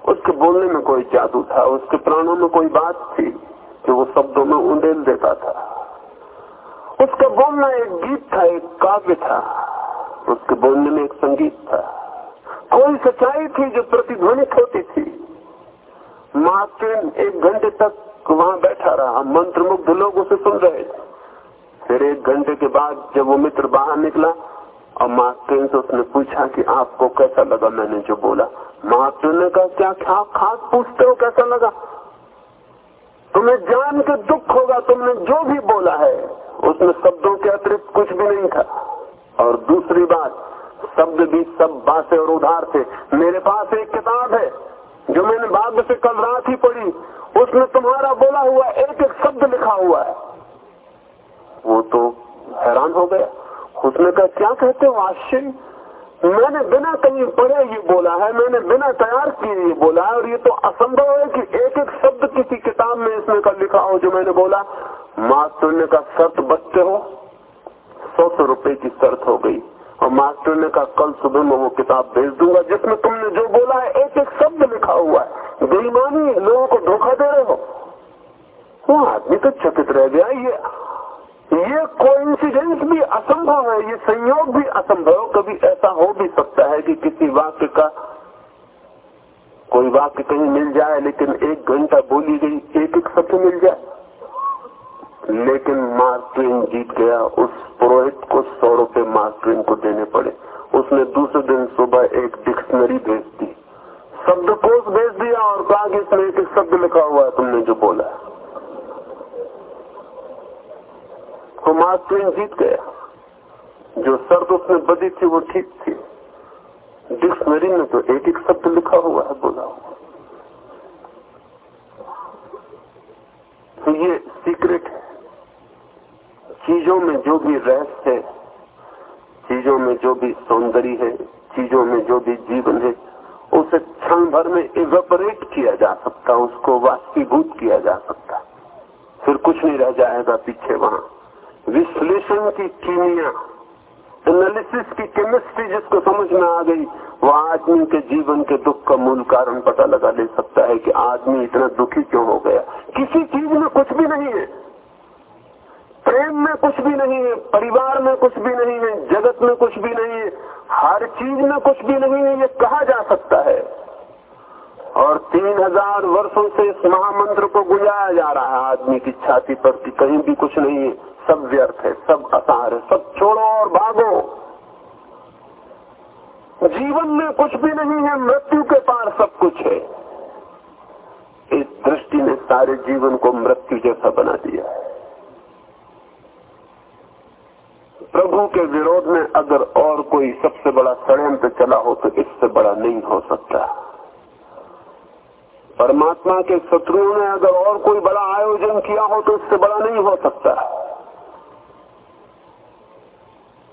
उसके बोलने में कोई जादू था, उसके प्राणों में कोई बात थी कि वो शब्दों में उंडेल देता था। उसका बोलना एक गीत था, एक काव्य था। उसके बोलने में एक संगीत था। कोई सच्चाई थी जो प्रतिध्वनित होती थी? मार्टिन एक घंटे तक वहाँ बैठा रहा। मंत्र मुग्ध लोग उसे सुन रहे थे। फिर एक घंटे के बाद जब वो मित्र बाहर निकला और मार्टिन से उसने पूछा कि आपको कैसा लगा? मैंने जो बोला, मार्टिन ने कहा, क्या खास पूछते हो? कैसा लगा? तुम्हें जान के दुख होगा, तुमने जो भी बोला है, उसमें शब्दों के अतिरिक्त कुछ भी नहीं था। और दूसरी बात, शब्द भी सब बातें और उधार थे मेरे पास एक किताब है, जो मैंने बाद से कल रात ही पढ़ी। उसमें तुम्हारा बोला हुआ एक एक शब्द लिखा हुआ है। वो तो हैरान हो गया। उसने कहा, क्या कहते हो, आश्चर्य? मैंने बिना कहीं पढ़े ये बोला है, मैंने बिना तैयार किए ये बोला है, और ये तो असंभव है कि एक एक शब्द किसी किताब में इसमें का लिखा हो जो मैंने बोला, मास्टर ने का शर्त बच्चे हो, सौ सौ रुपए की शर्त हो गई, और मास्टर ने कहा कल सुबह में वो किताब भेज दूँगा, जिसमें तुमने जो बोला है एक एक शब्द लिखा हुआ है। बेईमानी, लोगों को धोखा दे रहे हो। वो आदमी तो चकित रह गया, ये ये कोइंसिडेंस भी असंभव है, ये संयोग भी असंभव कभी ऐसा हो भी सकता है कि किसी वाक्य का कोई वाक्य कहीं मिल जाए, लेकिन एक घंटा बोली गई, एक एक शब्द मिल जाए। लेकिन मार्क ट्वेन जीत गया, उस पुरोहित को सौ रुपए मार्क को देने पड़े। उसने दूसरे दिन सुबह एक डिक्शनरी भेज दी। शब्दकोश भेज दिया और कहा कि इसमें एक शब्द लिखा हुआ है, तुमने जो बोला है। तो मार्क ट्वेन जीत गया। जो शर्त उसने बदी थी, वो ठीक थी। डिक्शनरी में तो एक एक शब्द लिखा हुआ है, बोला हुआ। तो ये सीक्रेट है। चीज़ों में जो भी रहस्य है, चीज़ों में जो भी सौंदर्य है, चीज़ों में जो भी जीवन है, उसे क्षण भर में इवेपरेट किया जा सकता, उसको वास्तवीभूत किया जा सकता। फिर कुछ नहीं रह जाएगा पीछे वहाँ। विश्लेषण की कीमिया एनालिसिस की केमिस्ट्री जिसको समझ में आ गई, वो आदमी के जीवन के दुख का मूल कारण पता लगा ले सकता है कि आदमी इतना दुखी क्यों हो गया। किसी चीज़ में कुछ भी नहीं है। प्रेम में कुछ भी नहीं है, परिवार में कुछ भी नहीं है, जगत में कुछ भी नहीं है, हर चीज़ में कुछ भी नहीं है, ये कहा जा सकता है। और तीन हज़ार वर्षों से इस महामंत्र को गुजाया जा रहा है, आदमी की छाती पर कि कहीं भी कुछ नहीं है। सब व्यर्थ है, सब असार है, सब छोड़ो और भागो। जीवन में कुछ भी नहीं है, मृत्यु के पार सब कुछ है। इस दृष्टि ने सारे जीवन को मृत्यु जैसा बना दिया प्रभु के विरोध में अगर और कोई सबसे बड़ा षडयंत्र चला हो तो इससे बड़ा नहीं हो सकता। परमात्मा के शत्रुओं ने अगर और कोई बड़ा आयोजन किया हो तो इससे बड़ा नहीं हो सकता।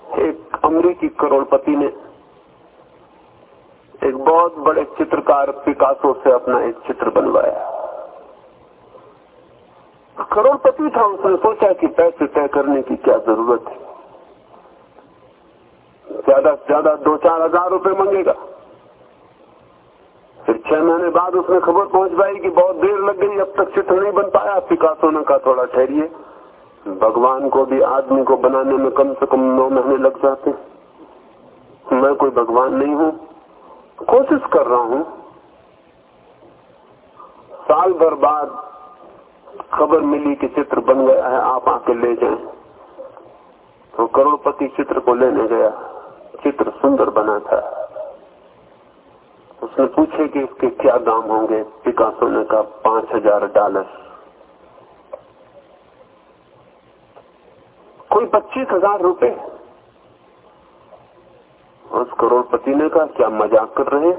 एक अमरीकी करोड़पति ने एक बहुत बड़े चित्रकार पिकासो से अपना एक चित्र बनवाया। करोड़पति था उसने, सोचा कि पैसे तय करने की क्या ज़रूरत है। ज़्यादा से ज़्यादा दो चार हज़ार रुपए मांगेगा। फिर छह महीने बाद उसने खबर पहुँच पाई कि बहुत देर लग गई, अब तक चित्र नहीं बन पाया। पिकासो ने कहा, थोड़ा ठहरिए। भगवान को भी, आदमी को बनाने में कम से कम नौ महीने लग जाते मैं कोई भगवान नहीं हूँ। कोशिश कर रहा हूँ। साल भर बाद खबर मिली कि चित्र बन गया है, आप आके ले जाएँ। तो करोड़पति चित्र को लेने गया। चित्र सुंदर बना था। उसने पूछे कि इसके क्या दाम होंगे? पिकासो ने कहा, पाँच हज़ार डॉलर। कोई पच्चीस हज़ार रूपए। उस करोड़पति ने कहा, क्या मज़ाक कर रहे हैं?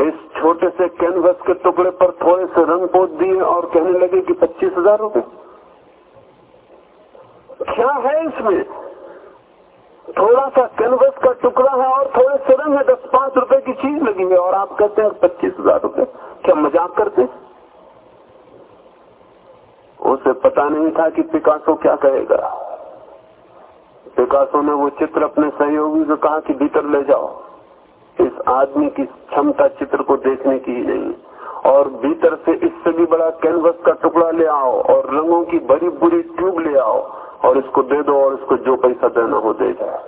इस छोटे से कैनवस के टुकड़े पर थोड़े से रंग पोत दिए और कहने लगे कि पच्चीस हज़ार रूपए। क्या है इसमें? थोड़ा सा कैनवस का टुकड़ा है और थोड़े से रंग है, दस पाँच रुपए की चीज़ लगी है और आप कहते हैं पच्चीस हज़ार रूपए। क्या मज़ाक करते हैं? उसे पता नहीं था कि पिकासो क्या कहेगा। पिकासो ने वो चित्र अपने सहयोगी को कहा कि भीतर ले जाओ। इस आदमी की क्षमता चित्र को देखने की ही नहीं। और भीतर से इससे भी बड़ा कैनवस का टुकड़ा ले आओ और रंगों की बड़ी बुरी ट्यूब ले आओ और इसको दे दो और इसको जो पैसा देना हो दे जाए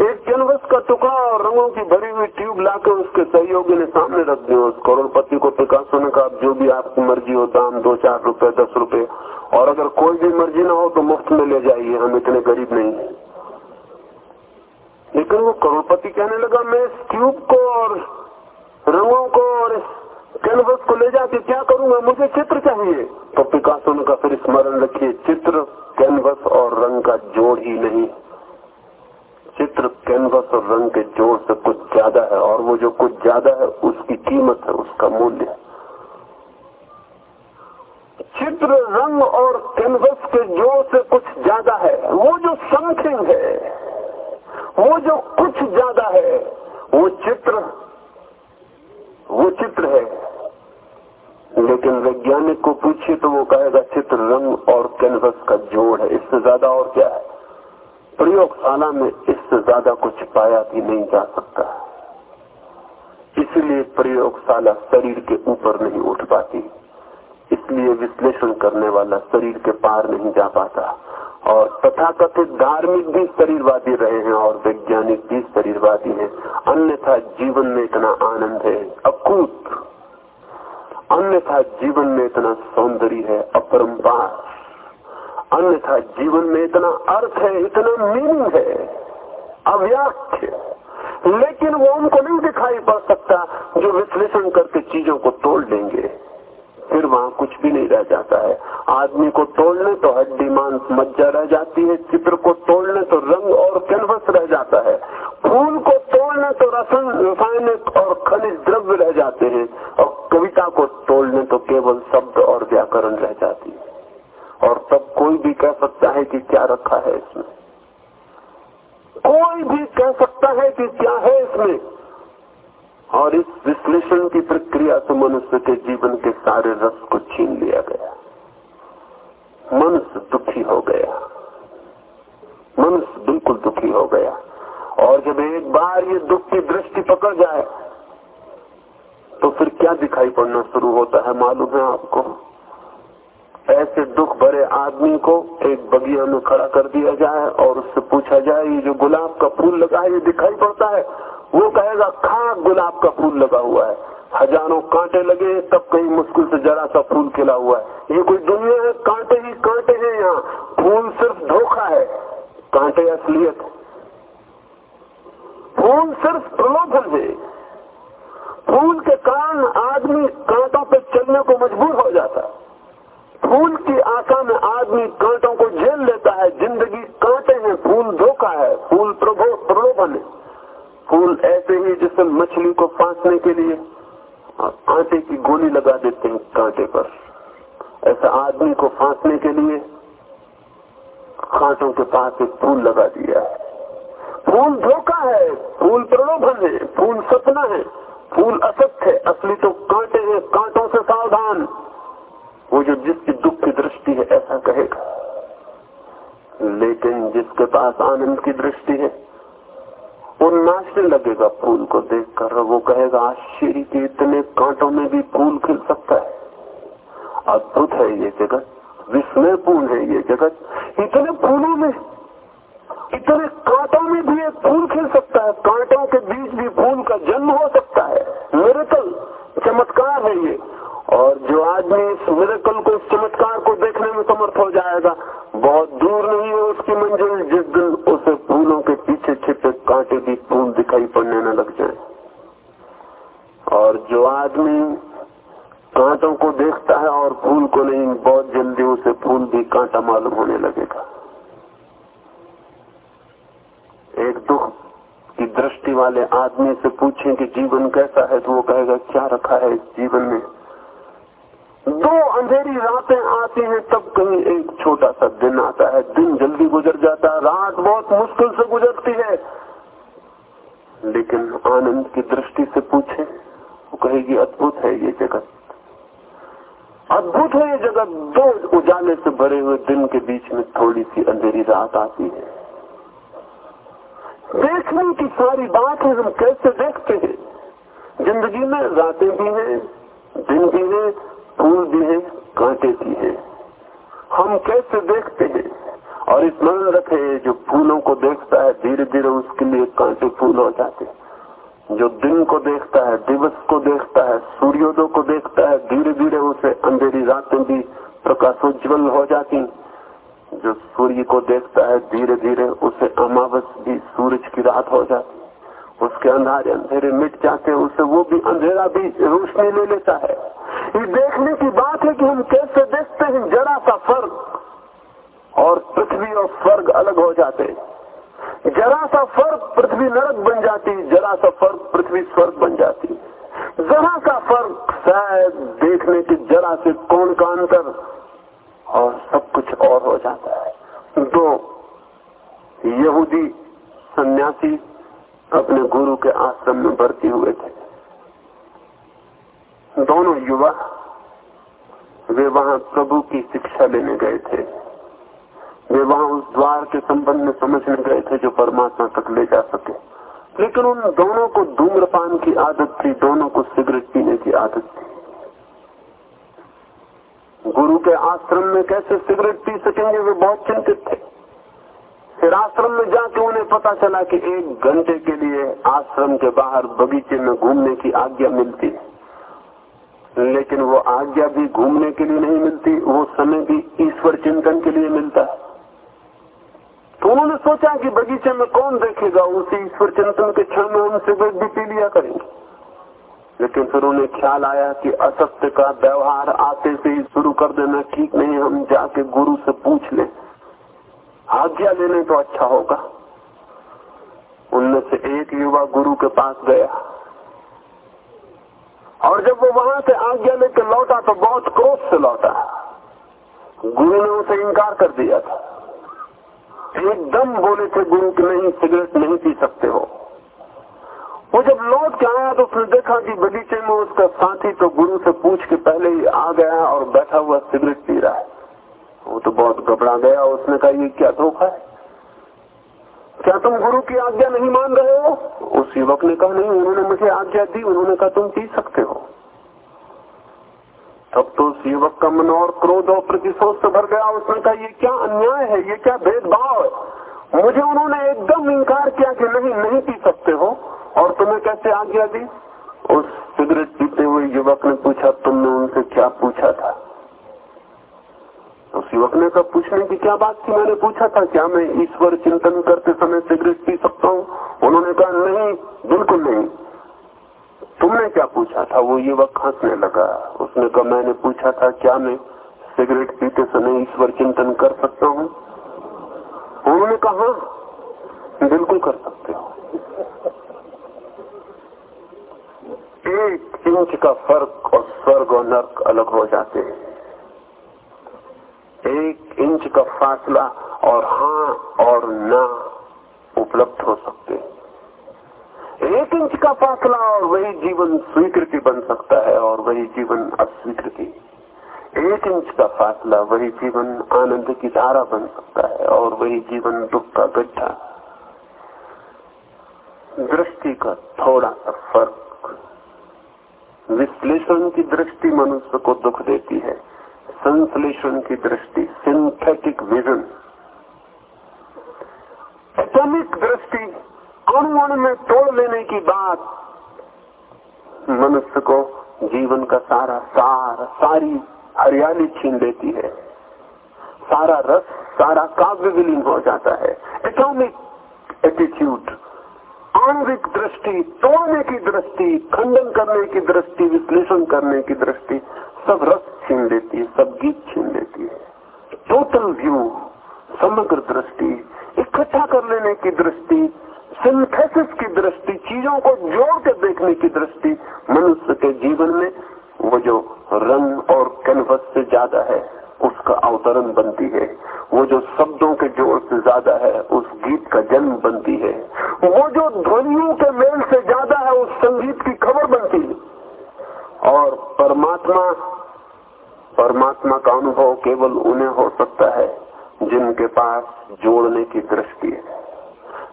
एक कैनवस का टुकड़ा और रंगों की भरी हुई ट्यूब लाकर उसके सहयोगी ने सामने रख दिया। उस करोड़पति को पिकासो ने कहा जो भी आपकी मर्ज़ी हो, दाम दो, चार रुपए, दस रुपए। और अगर कोई भी मर्ज़ी ना हो तो मुफ़्त में ले जाइए। हम इतने गरीब नहीं है। लेकिन वो करोड़पति कहने लगा, मैं इस ट्यूब को और रंगों को और कैनवस को ले जाके क्या करूँगा? मुझे चित्र चाहिए। तो पिकासो ने कहा, फिर स्मरण रखिए, चित्र कैनवस और रंग का जोड़ ही नहीं। चित्र कैनवस और रंग के जोड़ से कुछ ज़्यादा है और वो जो कुछ ज़्यादा है, उसकी कीमत है, उसका मूल्य चित्र रंग और कैनवस के जोड़ से कुछ ज़्यादा है। वो जो समथिंग है, वो जो कुछ ज़्यादा है, वो चित्र वो चित्र है। लेकिन वैज्ञानिक को पूछिए तो वो कहेगा, चित्र रंग और कैनवस का जोड़ है। इससे ज़्यादा और क्या है? प्रयोगशाला में इससे ज़्यादा कुछ पाया भी नहीं जा सकता। इसलिए प्रयोगशाला शरीर के ऊपर नहीं उठ पाती। इसलिए विश्लेषण करने वाला शरीर के पार नहीं जा पाता। और तथाकथित धार्मिक भी शरीरवादी रहे हैं और वैज्ञानिक भी शरीरवादी हैं। अन्यथा जीवन में इतना आनंद है अकूत अन्यथा जीवन में इतना सौंदर्य है अपरंपार। अन्यथा जीवन में इतना अर्थ है, इतना मीनिंग है, अव्याख्य। लेकिन वो उनको नहीं दिखाई पड़ सकता जो विश्लेषण करके चीज़ों को तोड़ देंगे। फिर वहाँ कुछ भी नहीं रह जाता है। आदमी को तोड़ने तो हड्डी, मांस, मज्जा रह जाती है, चित्र को तोड़ने तो रंग और कैनवस रह जाता है। फूल को तोड़ने तो रसन रासायनिक और खनिज द्रव्य रह जाते हैं। और कविता को तोड़ने तो केवल शब्द और व्याकरण रह जाती है। और तब कोई भी कह सकता है कि क्या रखा है इसमें। कोई भी कह सकता है कि क्या है इसमें। और इस विश्लेषण की प्रक्रिया से मनुष्य के जीवन के सारे रस को छीन लिया गया। मनुष्य दुखी हो गया। मनुष्य बिल्कुल दुखी हो गया। और जब एक बार ये दुख की दृष्टि पकड़ जाए तो फिर क्या दिखाई पड़ना शुरू होता है, मालूम है आपको? ऐसे दुख भरे आदमी को एक बगिया में खड़ा कर दिया जाए और उससे पूछा जाए, ये जो गुलाब का फूल लगा है, ये दिखाई पड़ता है? वो कहेगा खाक गुलाब का फूल लगा हुआ है। हज़ारों कांटे लगे, तब कहीं मुश्किल से जरा सा फूल खिला हुआ है। ये कोई दुनिया है, कांटे ही कांटे हैं यहाँ। फूल सिर्फ़ धोखा है। कांटे असलियत फूल सिर्फ़ प्रलोभन है। फूल के कारण आदमी कांटों पे चलने को मजबूर हो जाता है। फूल की आशा में आदमी कांटों को झेल लेता है। ज़िंदगी कांटे हैं फूल धोखा है। फूल प्रलोभन है। फूल ऐसे ही जैसे मछली को फांसने के लिए आटे की गोली लगा देते हैं कांटे पर। ऐसा आदमी को फांसने के लिए कांटों के पास एक फूल लगा दिया फूल धोखा है। फूल प्रलोभन है। फूल सपना है। फूल असत्य है। असली तो कांटे हैं कांटों से सावधान। वो जो जिसकी दुख की दृष्टि है, ऐसा कहेगा। लेकिन जिसके पास आनंद की दृष्टि है, वो नाचने लगेगा फूल को देखकर वो कहेगा, आश्चर्य के इतने कांटों में भी फूल खिल सकता है। अद्भुत है ये जगत, विस्मयपूर्ण है ये जगत। इतने फूलों में, इतने कांटों में भी एक फूल खिल सकता है। कांटों के बीच भी फूल का जन्म हो सकता है। मेरे चमत्कार है ये। और जो आदमी इस मिरेकल को, इस चमत्कार को देखने में समर्थ हो जाएगा, बहुत दूर नहीं है उसकी मंजिल, जिस दिन उसे फूलों के पीछे छिपे कांटे भी फूल दिखाई पड़ने न लग जाए। और जो आदमी कांटों को देखता है और फूल को नहीं, बहुत जल्दी उसे फूल भी कांटा मालूम होने लगेगा। एक दुख की दृष्टि वाले आदमी से पूछें कि जीवन कैसा है तो वो कहेगा, क्या रखा है इस जीवन में? दो अंधेरी रातें आती हैं, तब कहीं एक छोटा सा दिन आता है। दिन जल्दी गुजर जाता है, रात बहुत मुश्किल से गुजरती है। लेकिन आनंद की दृष्टि से पूछे, वो कहेगी अद्भुत है ये जगत। अद्भुत है ये जगत। दो उजाले से भरे हुए दिन के बीच में थोड़ी सी अंधेरी रात आती है। देखने की सारी बात है, हम कैसे देखते हैं? ज़िंदगी में रातें भी हैं, दिन भी हैं फूल भी है कांटे भी है। हम कैसे देखते हैं? और स्मरण रखे जो फूलों को देखता है धीरे धीरे उसके लिए कांटे फूल हो जाते जो दिन को देखता है, दिवस को देखता है, सूर्योदय को देखता है धीरे धीरे उसे अंधेरी रातें भी प्रकाशोज्वल हो जाती जो सूर्य को देखता है धीरे धीरे उसे अमावस भी सूरज की रात हो जाती उसके अंधारे अंधेरे मिट जाते उससे वो भी अंधेरा भी रोशनी ले लेता है। ये देखने की बात है कि हम कैसे देखते हैं जरा सा फ़र्क और पृथ्वी और स्वर्ग अलग हो जाते जरा सा फ़र्क पृथ्वी नरक बन जाती जरा सा फ़र्क पृथ्वी स्वर्ग बन जाती। जरा सा फ़र्क शायद देखने की जरा से कौन का अंतर और सब कुछ और हो जाता है। दो, यहूदी सन्यासी अपने गुरु के आश्रम में भर्ती हुए थे। दोनों युवा वे वहाँ प्रभु की शिक्षा लेने गए थे। वे वहाँ उस द्वार के संबंध में समझने गए थे जो परमात्मा तक ले जा सके। लेकिन उन दोनों को धूम्रपान की आदत थी, दोनों को सिगरेट पीने की आदत थी। गुरु के आश्रम में कैसे सिगरेट पी सकेंगे वे बहुत चिंतित थे। फिर आश्रम में जाके उन्हें पता चला कि एक घंटे के लिए आश्रम के बाहर बगीचे में घूमने की आज्ञा मिलती है। लेकिन वो आज्ञा भी घूमने के लिए नहीं मिलती, वो समय भी ईश्वर चिंतन के लिए मिलता है। तो उन्होंने सोचा कि बगीचे में कौन देखेगा, उसी ईश्वर चिंतन के क्षण में हम सिगरेट भी पी लिया करेंगे। लेकिन फिर उन्हें ख्याल आया कि असत्य का व्यवहार आते से ही शुरू कर देना ठीक नहीं, हम जाके गुरु से पूछ लें। आज्ञा लेने तो अच्छा होगा। उनमें से एक युवा गुरु के पास गया। और जब वो वहाँ से आज्ञा लेकर लौटा तो बहुत क्रोध से लौटा। गुरु ने उसे इनकार कर दिया था। एकदम बोले थे, गुरु, कि नहीं, सिगरेट नहीं पी सकते हो। वो जब लौट के आया तो उसने देखा कि बगीचे में उसका साथी तो गुरु से पूछ के पहले ही आ गया और बैठा हुआ सिगरेट पी रहा है। वो तो बहुत घबरा गया। उसने कहा, ये क्या धोखा है? क्या तुम गुरु की आज्ञा नहीं मान रहे हो? उस युवक ने कहा, नहीं, उन्होंने मुझे आज्ञा दी, उन्होंने कहा, तुम पी सकते हो। तब तो उस युवक का मन और क्रोध और प्रतिशोध से भर गया। उसने कहा, ये क्या अन्याय है? ये क्या भेदभाव है? मुझे उन्होंने एकदम इंकार किया कि नहीं नहीं पी सकते हो। और तुम्हें कैसे आज्ञा दी? उस सिगरेट पीते हुए युवक ने पूछा, तुमने उनसे क्या पूछा था? उस युवक ने कहा पूछने की क्या बात थी? मैंने पूछा था क्या मैं ईश्वर चिंतन करते समय सिगरेट पी सकता हूँ? उन्होंने कहा नहीं बिल्कुल नहीं। तुमने क्या पूछा था? वो युवक हंसने लगा। उसने कहा मैंने पूछा था क्या मैं सिगरेट पीते समय ईश्वर चिंतन कर सकता हूँ? उन्होंने कहा हाँ, बिल्कुल कर सकते हो। एक इंच का फ़र्क और स्वर्ग और नर्क अलग हो जाते हैं। इंच का फासला और हाँ और ना उपलब्ध हो सकते एक इंच का फासला और वही जीवन स्वीकृति बन सकता है और वही जीवन अस्वीकृति। एक इंच का फासला, वही जीवन आनंद की धारा बन सकता है और वही जीवन दुख का गड्ढा। दृष्टि का थोड़ा सा फ़र्क। विश्लेषण की दृष्टि मनुष्य को दुख देती है। संश्लेषण की दृष्टि सिंथेटिक विजन एटॉमिक दृष्टि अणु अणु में तोड़ लेने की बात। मनुष्य को जीवन का सारा सार, सारी हरियाली छीन देती है। सारा रस, सारा काव्य विलीन हो जाता है। एटॉमिक एटीट्यूड आणविक दृष्टि, तोड़ने की दृष्टि, खंडन करने की दृष्टि, विश्लेषण करने की दृष्टि, सब रस छीन लेती है, सब गीत छीन लेती है। टोटल व्यू, समग्र दृष्टि, इकट्ठा कर लेने की दृष्टि सिंथेसिस की दृष्टि, चीज़ों को जोड़ कर देखने की दृष्टि, मनुष्य के जीवन में वो जो रंग और कैनवस से ज़्यादा है, उसका अवतरण बनती है। वो जो शब्दों के जोड़ से ज़्यादा है, उस गीत का जन्म बनती है। वो जो ध्वनियों के मेल से ज़्यादा है, उस संगीत की खबर बनती है। और परमात्मा परमात्मा का अनुभव केवल उन्हें हो सकता है, जिनके पास जोड़ने की दृष्टि है।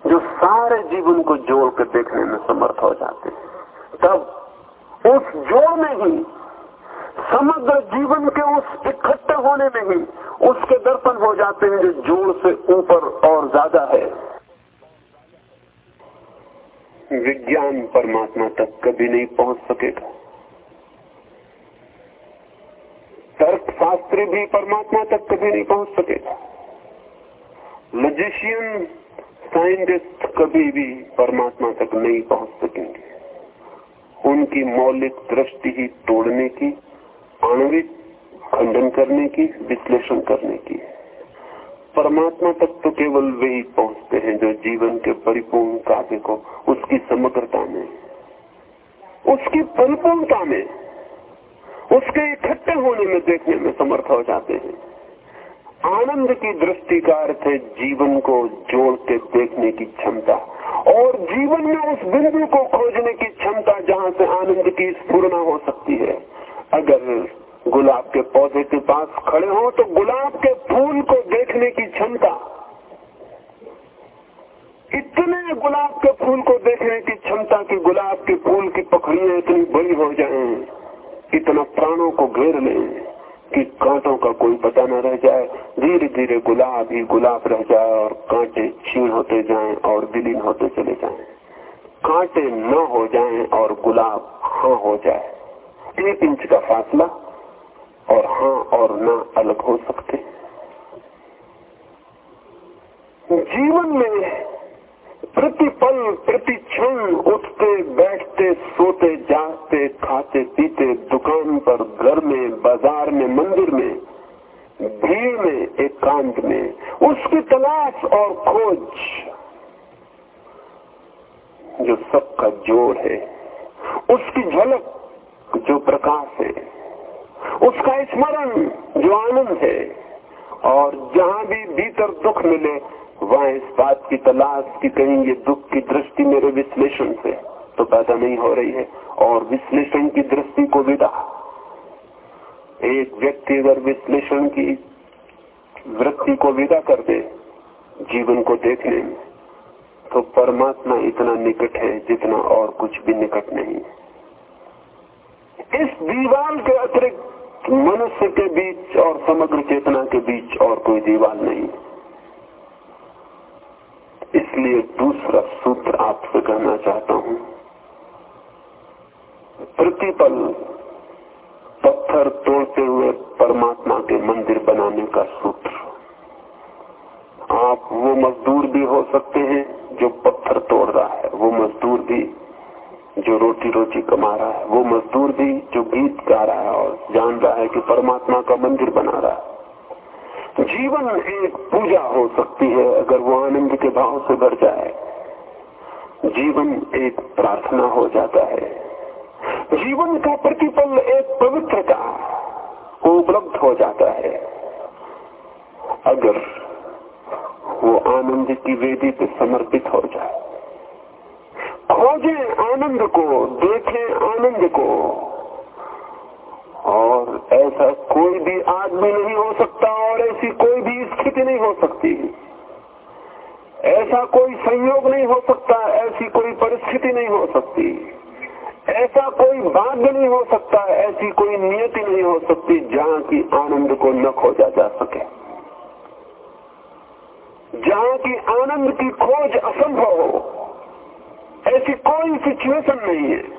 जो सारे जीवन को जोड़ कर देखने में समर्थ हो जाते हैं, तब उस जोड़ में ही, समग्र जीवन के उस इकट्ठे होने में ही उसके दर्पण हो जाते हैं जो जोड़ से ऊपर और ज़्यादा है। विज्ञान परमात्मा तक कभी नहीं पहुँच सकेगा। तर्क भी परमात्मा तक कभी नहीं पहुँच सकेगा मजिशियन साइंटिस्ट कभी भी परमात्मा तक नहीं पहुँच सकेंगे। उनकी मौलिक दृष्टि ही तोड़ने की, आणविक खंडन करने की, विश्लेषण करने की परमात्मा तक तो केवल वे ही पहुँचते हैं जो जीवन के परिपूर्ण काव्य को उसकी समग्रता में, उसकी परिपूर्णता में उसके इकट्ठे होने में देखने में समर्थ हो जाते हैं। आनंद की दृष्टि का अर्थ है जीवन को जोड़ के देखने की क्षमता। और जीवन में उस बिंदु को खोजने की क्षमता जहाँ से आनंद की स्फूर्णा हो सकती है। अगर गुलाब के पौधे के पास खड़े हो तो गुलाब के फूल को देखने की क्षमता। इतने गुलाब के फूल को देखने की क्षमता कि गुलाब के फूल की पखड़ियाँ इतनी बड़ी हो जाएँ, इतना प्राणों को घेर ले कि कांटों का कोई पता न रह जाए। धीरे धीरे गुलाब ही गुलाब रह जाए और कांटे छीण होते जाएँ और विलीन होते चले जाएँ। कांटे न हो जाएँ और गुलाब हाँ हो जाए। एक इंच का फासला और हाँ और न अलग हो सकते। जीवन में प्रतिपल प्रति क्षण उठते, बैठते, सोते, जागते, खाते, पीते, दुकान पर, घर में, बाज़ार में, मंदिर में, भीड़ में, एकांत में, उसकी तलाश और खोज, जो सबका जोड़ है, उसकी झलक जो प्रकाश है, उसका स्मरण जो आनंद है, और जहाँ भी भीतर दुख मिले वह इस बात की तलाश की कहीं ये दुख की दृष्टि मेरे विश्लेषण से। तो पैदा नहीं हो रही है। और विश्लेषण की दृष्टि को विदा एक व्यक्ति अगर विश्लेषण की वृत्ति को विदा कर दे, जीवन को देखने में तो परमात्मा इतना निकट है जितना और कुछ भी निकट नहीं इस दीवार के अतिरिक्त मनुष्य के बीच और समग्र चेतना के बीच और कोई दीवार नहीं है। इसलिए दूसरा सूत्र आपसे कहना चाहता हूँ। प्रतिपल पत्थर तोड़ते हुए परमात्मा के मंदिर बनाने का सूत्र। आप वो मजदूर भी हो सकते हैं जो पत्थर तोड़ रहा है, वो मजदूर भी जो रोटी रोटी कमा रहा है, वो मजदूर भी जो गीत गा रहा है और जान रहा है कि परमात्मा का मंदिर बना रहा है। जीवन एक पूजा हो सकती है अगर वो आनंद के भाव से भर जाए। जीवन एक प्रार्थना हो जाता है। जीवन का प्रतिपल एक पवित्रता उपलब्ध हो जाता है। अगर वो आनंद की वेदी पे समर्पित हो जाए। खोजें आनंद को, देखें आनंद को। और ऐसा कोई भी आदमी नहीं हो सकता और ऐसी कोई भी हो सकती है। ऐसा कोई संयोग नहीं हो सकता, ऐसी कोई परिस्थिति नहीं हो सकती। ऐसा कोई भाग्य नहीं हो सकता, ऐसी कोई नियति नहीं हो सकती जहाँ की आनंद को न खोजा जा सके। जहाँ की आनंद की खोज असंभव हो, ऐसी कोई सिचुएशन नहीं है।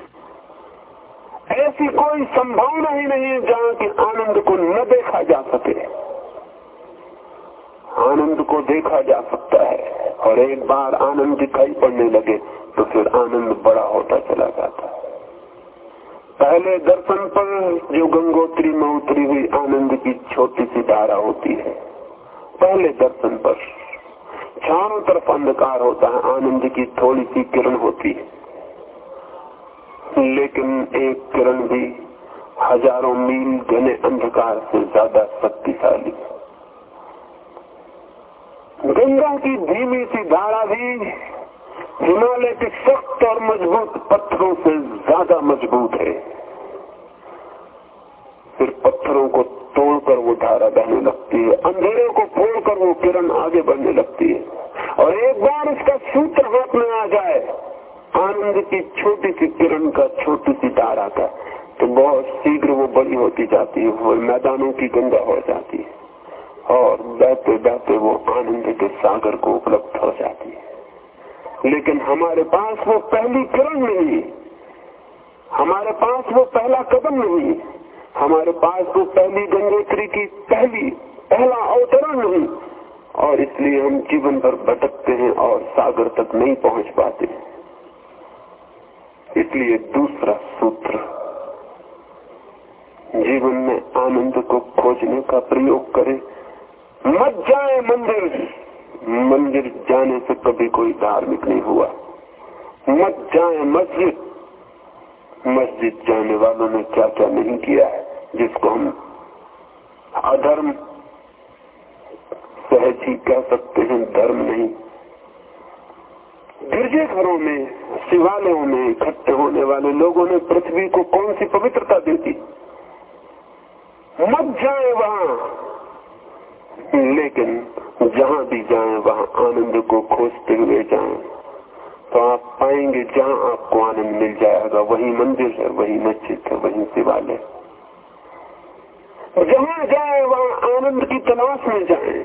ऐसी कोई संभावना ही नहीं है जहाँ की आनंद को न देखा जा सके। आनंद को देखा जा सकता है। और एक बार आनंद दिखाई पड़ने लगे तो फिर आनंद बड़ा होता चला जाता है। पहले दर्शन पर जो गंगोत्री में उतरी हुई आनंद की छोटी सी धारा होती है, पहले दर्शन पर। चारों तरफ़ अंधकार होता है, आनंद की थोड़ी सी किरण होती है। लेकिन एक किरण भी हज़ारों मील घने अंधकार से ज़्यादा शक्तिशाली गंगा की धीमी सी धारा भी हिमालय के सख्त और मज़बूत पत्थरों से ज़्यादा मज़बूत है। फिर पत्थरों को तोड़कर वो धारा बहने लगती है, अंधेरे को फोड़कर वो किरण आगे बढ़ने लगती है। और एक बार इसका सूत्र हाथ में आ जाए, आनंद की छोटी सी किरण का, छोटी सी धारा का तो बहुत शीघ्र वो बड़ी होती जाती है, वो मैदानों की गंगा हो जाती है। और बहते बहते वो आनंद के सागर को उपलब्ध हो जाती है। लेकिन हमारे पास वो पहली किरण नहीं। हमारे पास वो पहला कदम नहीं। हमारे पास वो पहली गंगोत्री की पहली, पहला अवतरण नहीं। और इसलिए हम जीवन भर भटकते हैं और सागर तक नहीं पहुँच पाते इसलिए दूसरा सूत्र, जीवन में आनंद को खोजने का प्रयोग करें। मत जाए मंदिर। मंदिर जाने से कभी कोई धार्मिक नहीं हुआ। मत जाए मस्जिद। मस्जिद जाने वालों ने क्या क्या नहीं किया है, जिसको हम अधर्म सहज ही कह सकते हैं, धर्म नहीं। गिरजे घरों में, शिवालयों में इकट्ठे होने वाले लोगों ने पृथ्वी को कौन सी पवित्रता दी थी मत जाए वहाँ। लेकिन जहाँ भी जाए, वहाँ आनंद को खोजते हुए जाए। तो आप पाएँगे जहाँ आपको आनंद मिल जाएगा, वही मंदिर है, वही मस्जिद है, वही शिवालय। जहाँ जाए, वहाँ आनंद की तलाश में जाए।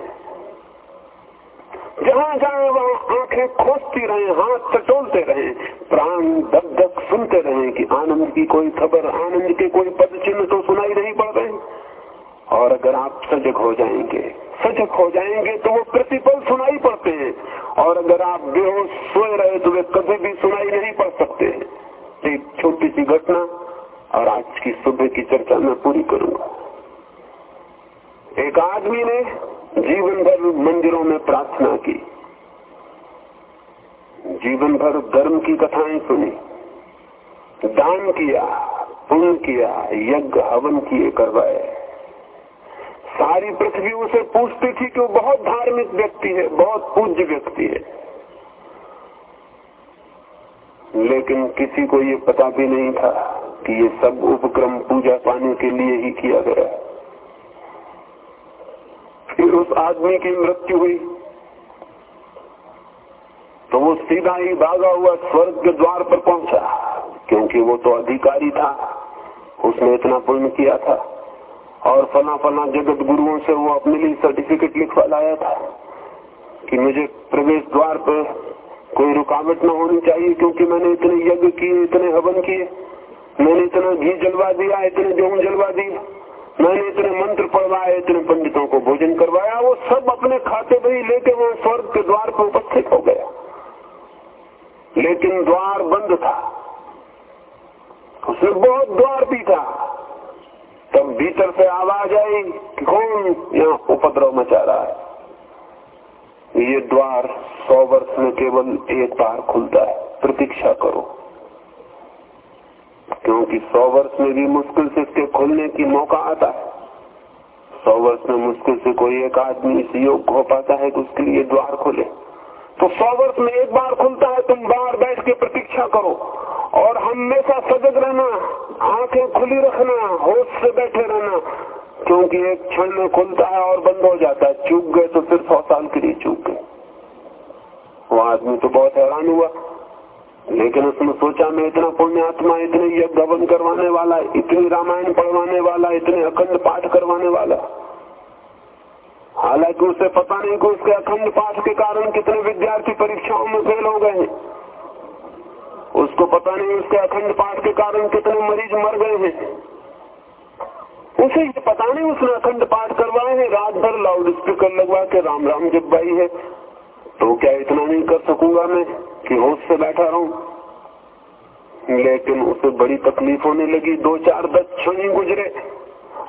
जहाँ जाए, वहाँ आँखें खोजती रहे, हाथ टटोलते रहे, प्राण धक धक सुनते रहे कि आनंद की कोई खबर, आनंद के कोई पद चिन्ह तो सुनाई नहीं पड़ रहे। और अगर आप सजग हो जाएँगे सजग हो जाएँगे तो वो प्रतिपल सुनाई पड़ते हैं। और अगर आप बेहोश सोए रहे तो वे कभी भी सुनाई नहीं पड़ सकते। एक छोटी सी घटना, और आज की सुबह की चर्चा मैं पूरी करूँगा। एक आदमी ने जीवन भर मंदिरों में प्रार्थना की। जीवन भर धर्म की कथाएँ सुनी। दान किया, पुण्य किया, यज्ञ, हवन किए, करवाए। सारी पृथ्वी उसे पूछती थी कि वो बहुत धार्मिक व्यक्ति है, बहुत पूज्य व्यक्ति है। लेकिन किसी को ये पता भी नहीं था कि ये सब उपक्रम पूजा पाने के लिए ही किया गया फिर उस आदमी की मृत्यु हुई। तो वो सीधा ही भागा हुआ स्वर्ग के द्वार पर पहुँचा, क्योंकि वो तो अधिकारी था, उसने इतना पुण्य किया था। और फला फला जगत गुरुओं से वो अपने लिए सर्टिफिकेट लिखवा लाया था कि मुझे प्रवेश द्वार पर कोई रुकावट न होनी चाहिए, क्योंकि मैंने इतने यज्ञ किए, इतने हवन किए, मैंने इतना घी जलवा दिया, इतने गेहूँ जलवा दिए, मैंने इतने मंत्र पढ़वाए, इतने पंडितों को भोजन करवाया, वो सब अपने खाते में ही लेके वो स्वर्ग के द्वार पर उपस्थित हो गया। लेकिन द्वार बंद था। उसने बहुत द्वार भी था। तब भीतर से आवाज़ आई कि कौन यहाँ उपद्रव मचा रहा है? ये द्वार सौ वर्ष में केवल एक बार खुलता है, प्रतीक्षा करो। क्योंकि सौ वर्ष में भी मुश्किल से इसके खुलने की मौका आता है। सौ वर्ष में मुश्किल से कोई एक आदमी इस योग हो पाता है कि उसके लिए द्वार खोले। तो सौ वर्ष में एक बार खुलता है, तुम बाहर बैठ के प्रतीक्षा करो। और हमेशा सजग रहना, आँखें खुली रखना, होश से बैठे रहना, क्योंकि एक क्षण में खुलता है और बंद हो जाता है। चूक गए तो फिर सौ साल के लिए चूक गए। वो आदमी तो बहुत हैरान हुआ, लेकिन उसने सोचा, मैं इतना पुण्यात्मा, इतने यज्ञ हवन करवाने वाला, इतनी रामायण पढ़वाने वाला, इतने अखंड पाठ करवाने वाला हालाँकि उसे पता नहीं कि उसके अखंड पाठ के कारण कितने विद्यार्थी परीक्षाओं में फेल हो गए। उसको पता नहीं उसके अखंड पाठ के कारण कितने मरीज़ मर गए हैं। उसे ये पता नहीं उसने अखंड पाठ करवाए हैं। रात भर लाउड स्पीकर लगवा के राम राम जब बाई है तो क्या इतना नहीं कर सकूँगा मैं कि होश से बैठा रहूँ? लेकिन उसे बड़ी तकलीफ़ होने लगी। दो चार दस क्षण ही गुजरे।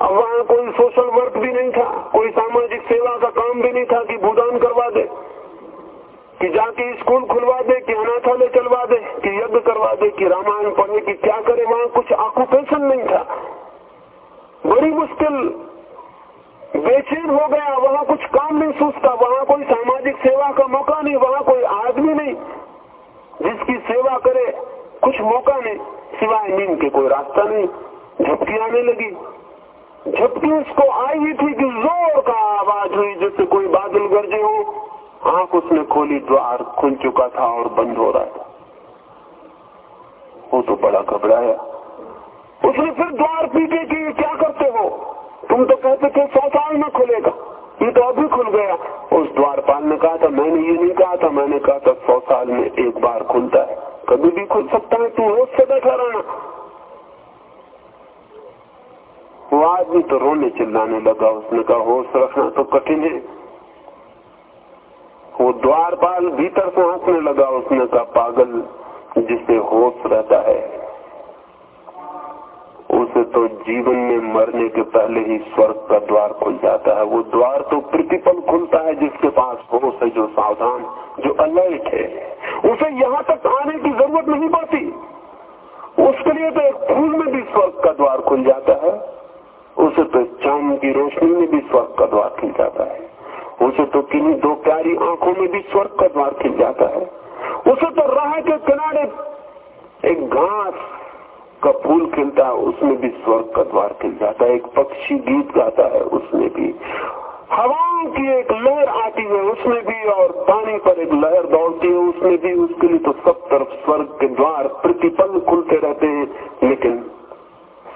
अब वहाँ कोई सोशल वर्क भी नहीं था, कोई सामाजिक सेवा का काम भी नहीं था कि भूदान करवा दे, कि जाके स्कूल खुलवा दे, कि अनाथालय चलवा दे, कि यज्ञ करवा दे, कि रामायण पढ़े, कि क्या करे, वहाँ कुछ ऑक्यूपेशन नहीं था। बड़ी मुश्किल। बेचैन हो गया, वहाँ कुछ काम नहीं सोचता वहाँ कोई सामाजिक सेवा का मौका नहीं, वहाँ कोई आदमी नहीं, जिसकी सेवा करे, कुछ मौका नहीं, सिवाय नींद के कोई रास्ता नहीं, झपकी आने लगी। झपकी उसको आई ही थी कि ज़ोर का आवाज़ हुई जैसे कोई बादल गरजे हो। आँख उसने खोली, द्वार खुल चुका था और बंद हो रहा था। वो तो बड़ा घबराया। उसने फिर द्वार पीटे कि क्या करते हो? तुम तो कहते थे सौ साल में खुलेगा। ये तो अभी खुल गया। उस द्वारपाल ने कहा था, मैंने ये नहीं कहा था, मैंने कहा था सौ साल में एक बार खुलता है। कभी भी खुल सकता है, तू रोज से बैठा रहना। वो आदमी तो रोने चिल्लाने लगा उसने कहा, होश रखना तो कठिन है। वो द्वारपाल भीतर से हंसने लगा, उसने कहा, पागल, जिसे होश रहता है, उसे तो जीवन में मरने के पहले ही स्वर्ग का द्वार खुल जाता है। वो द्वार तो प्रतिपल खुलता है जिसके पास होश है, जो सावधान, जो अलर्ट है। उसे यहाँ तक आने की ज़रूरत नहीं पड़ती। उसके लिए तो एक फूल में भी स्वर्ग का द्वार खुल जाता है। उसे तो चाँद की रोशनी में भी स्वर्ग का द्वार खिल जाता है। उसे तो किन्हीं दो प्यारी आँखों में भी स्वर्ग का द्वार खिल जाता है। उसे तो राह के किनारे एक घास का फूल खिलता है, उसमें भी स्वर्ग का द्वार खिल जाता है। एक पक्षी गीत गाता है, उसमें भी। हवाओं की एक लहर आती है, उसमें भी, और पानी पर एक लहर दौड़ती है, उसमें भी। उसके लिए तो सब तरफ़ स्वर्ग के द्वार प्रतिपल खुलते रहते हैं, लेकिन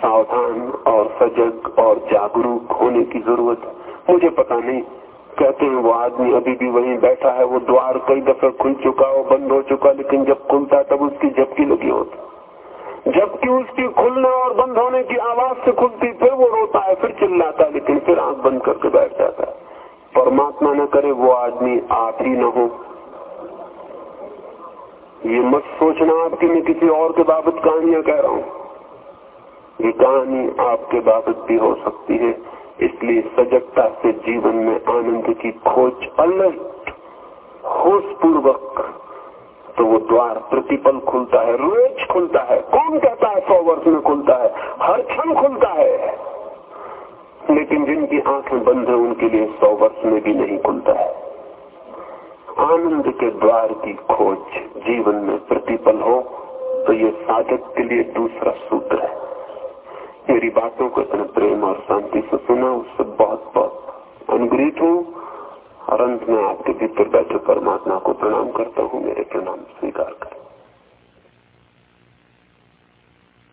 सावधान और सजग और जागरूक होने की ज़रूरत मुझे पता नहीं, कहते हैं वो आदमी अभी भी वहीं बैठा है, वो द्वार कई दफे खुल चुका हो, बंद हो चुका, लेकिन जब खुलता तब उसकी झपकी लगी होती जबकि उसकी खुलने और बंद होने की आवाज़ से खुलती, फिर वो रोता है, फिर चिल्लाता है, लेकिन फिर आँख बंद करके बैठ जाता है। परमात्मा न करे, वो आदमी आप ही न हो। ये मत सोचना आपकी मैं किसी और के बाबत कहानियाँ कह रहा हूँ। ये कहानी आपके बाबत भी हो सकती है। इसलिए सजगता से जीवन में आनंद की खोज अलर्ट होश पूर्वक तो वो द्वार प्रतिपल खुलता है, रोज खुलता है। कौन कहता है सौ वर्ष में खुलता है? हर क्षण खुलता है। लेकिन जिनकी आँखें बंद है, उनके लिए सौ वर्ष में भी नहीं खुलता है। आनंद के द्वार की खोज जीवन में प्रतिपल हो तो ये साधक के लिए दूसरा सूत्र है। मेरी बातों को इतने प्रेम और शांति से सुना, उससे बहुत बहुत अनुग्रहित हूँ। और अंत में आपके भीतर बैठे परमात्मा को प्रणाम करता हूँ, मेरे प्रणाम स्वीकार करें।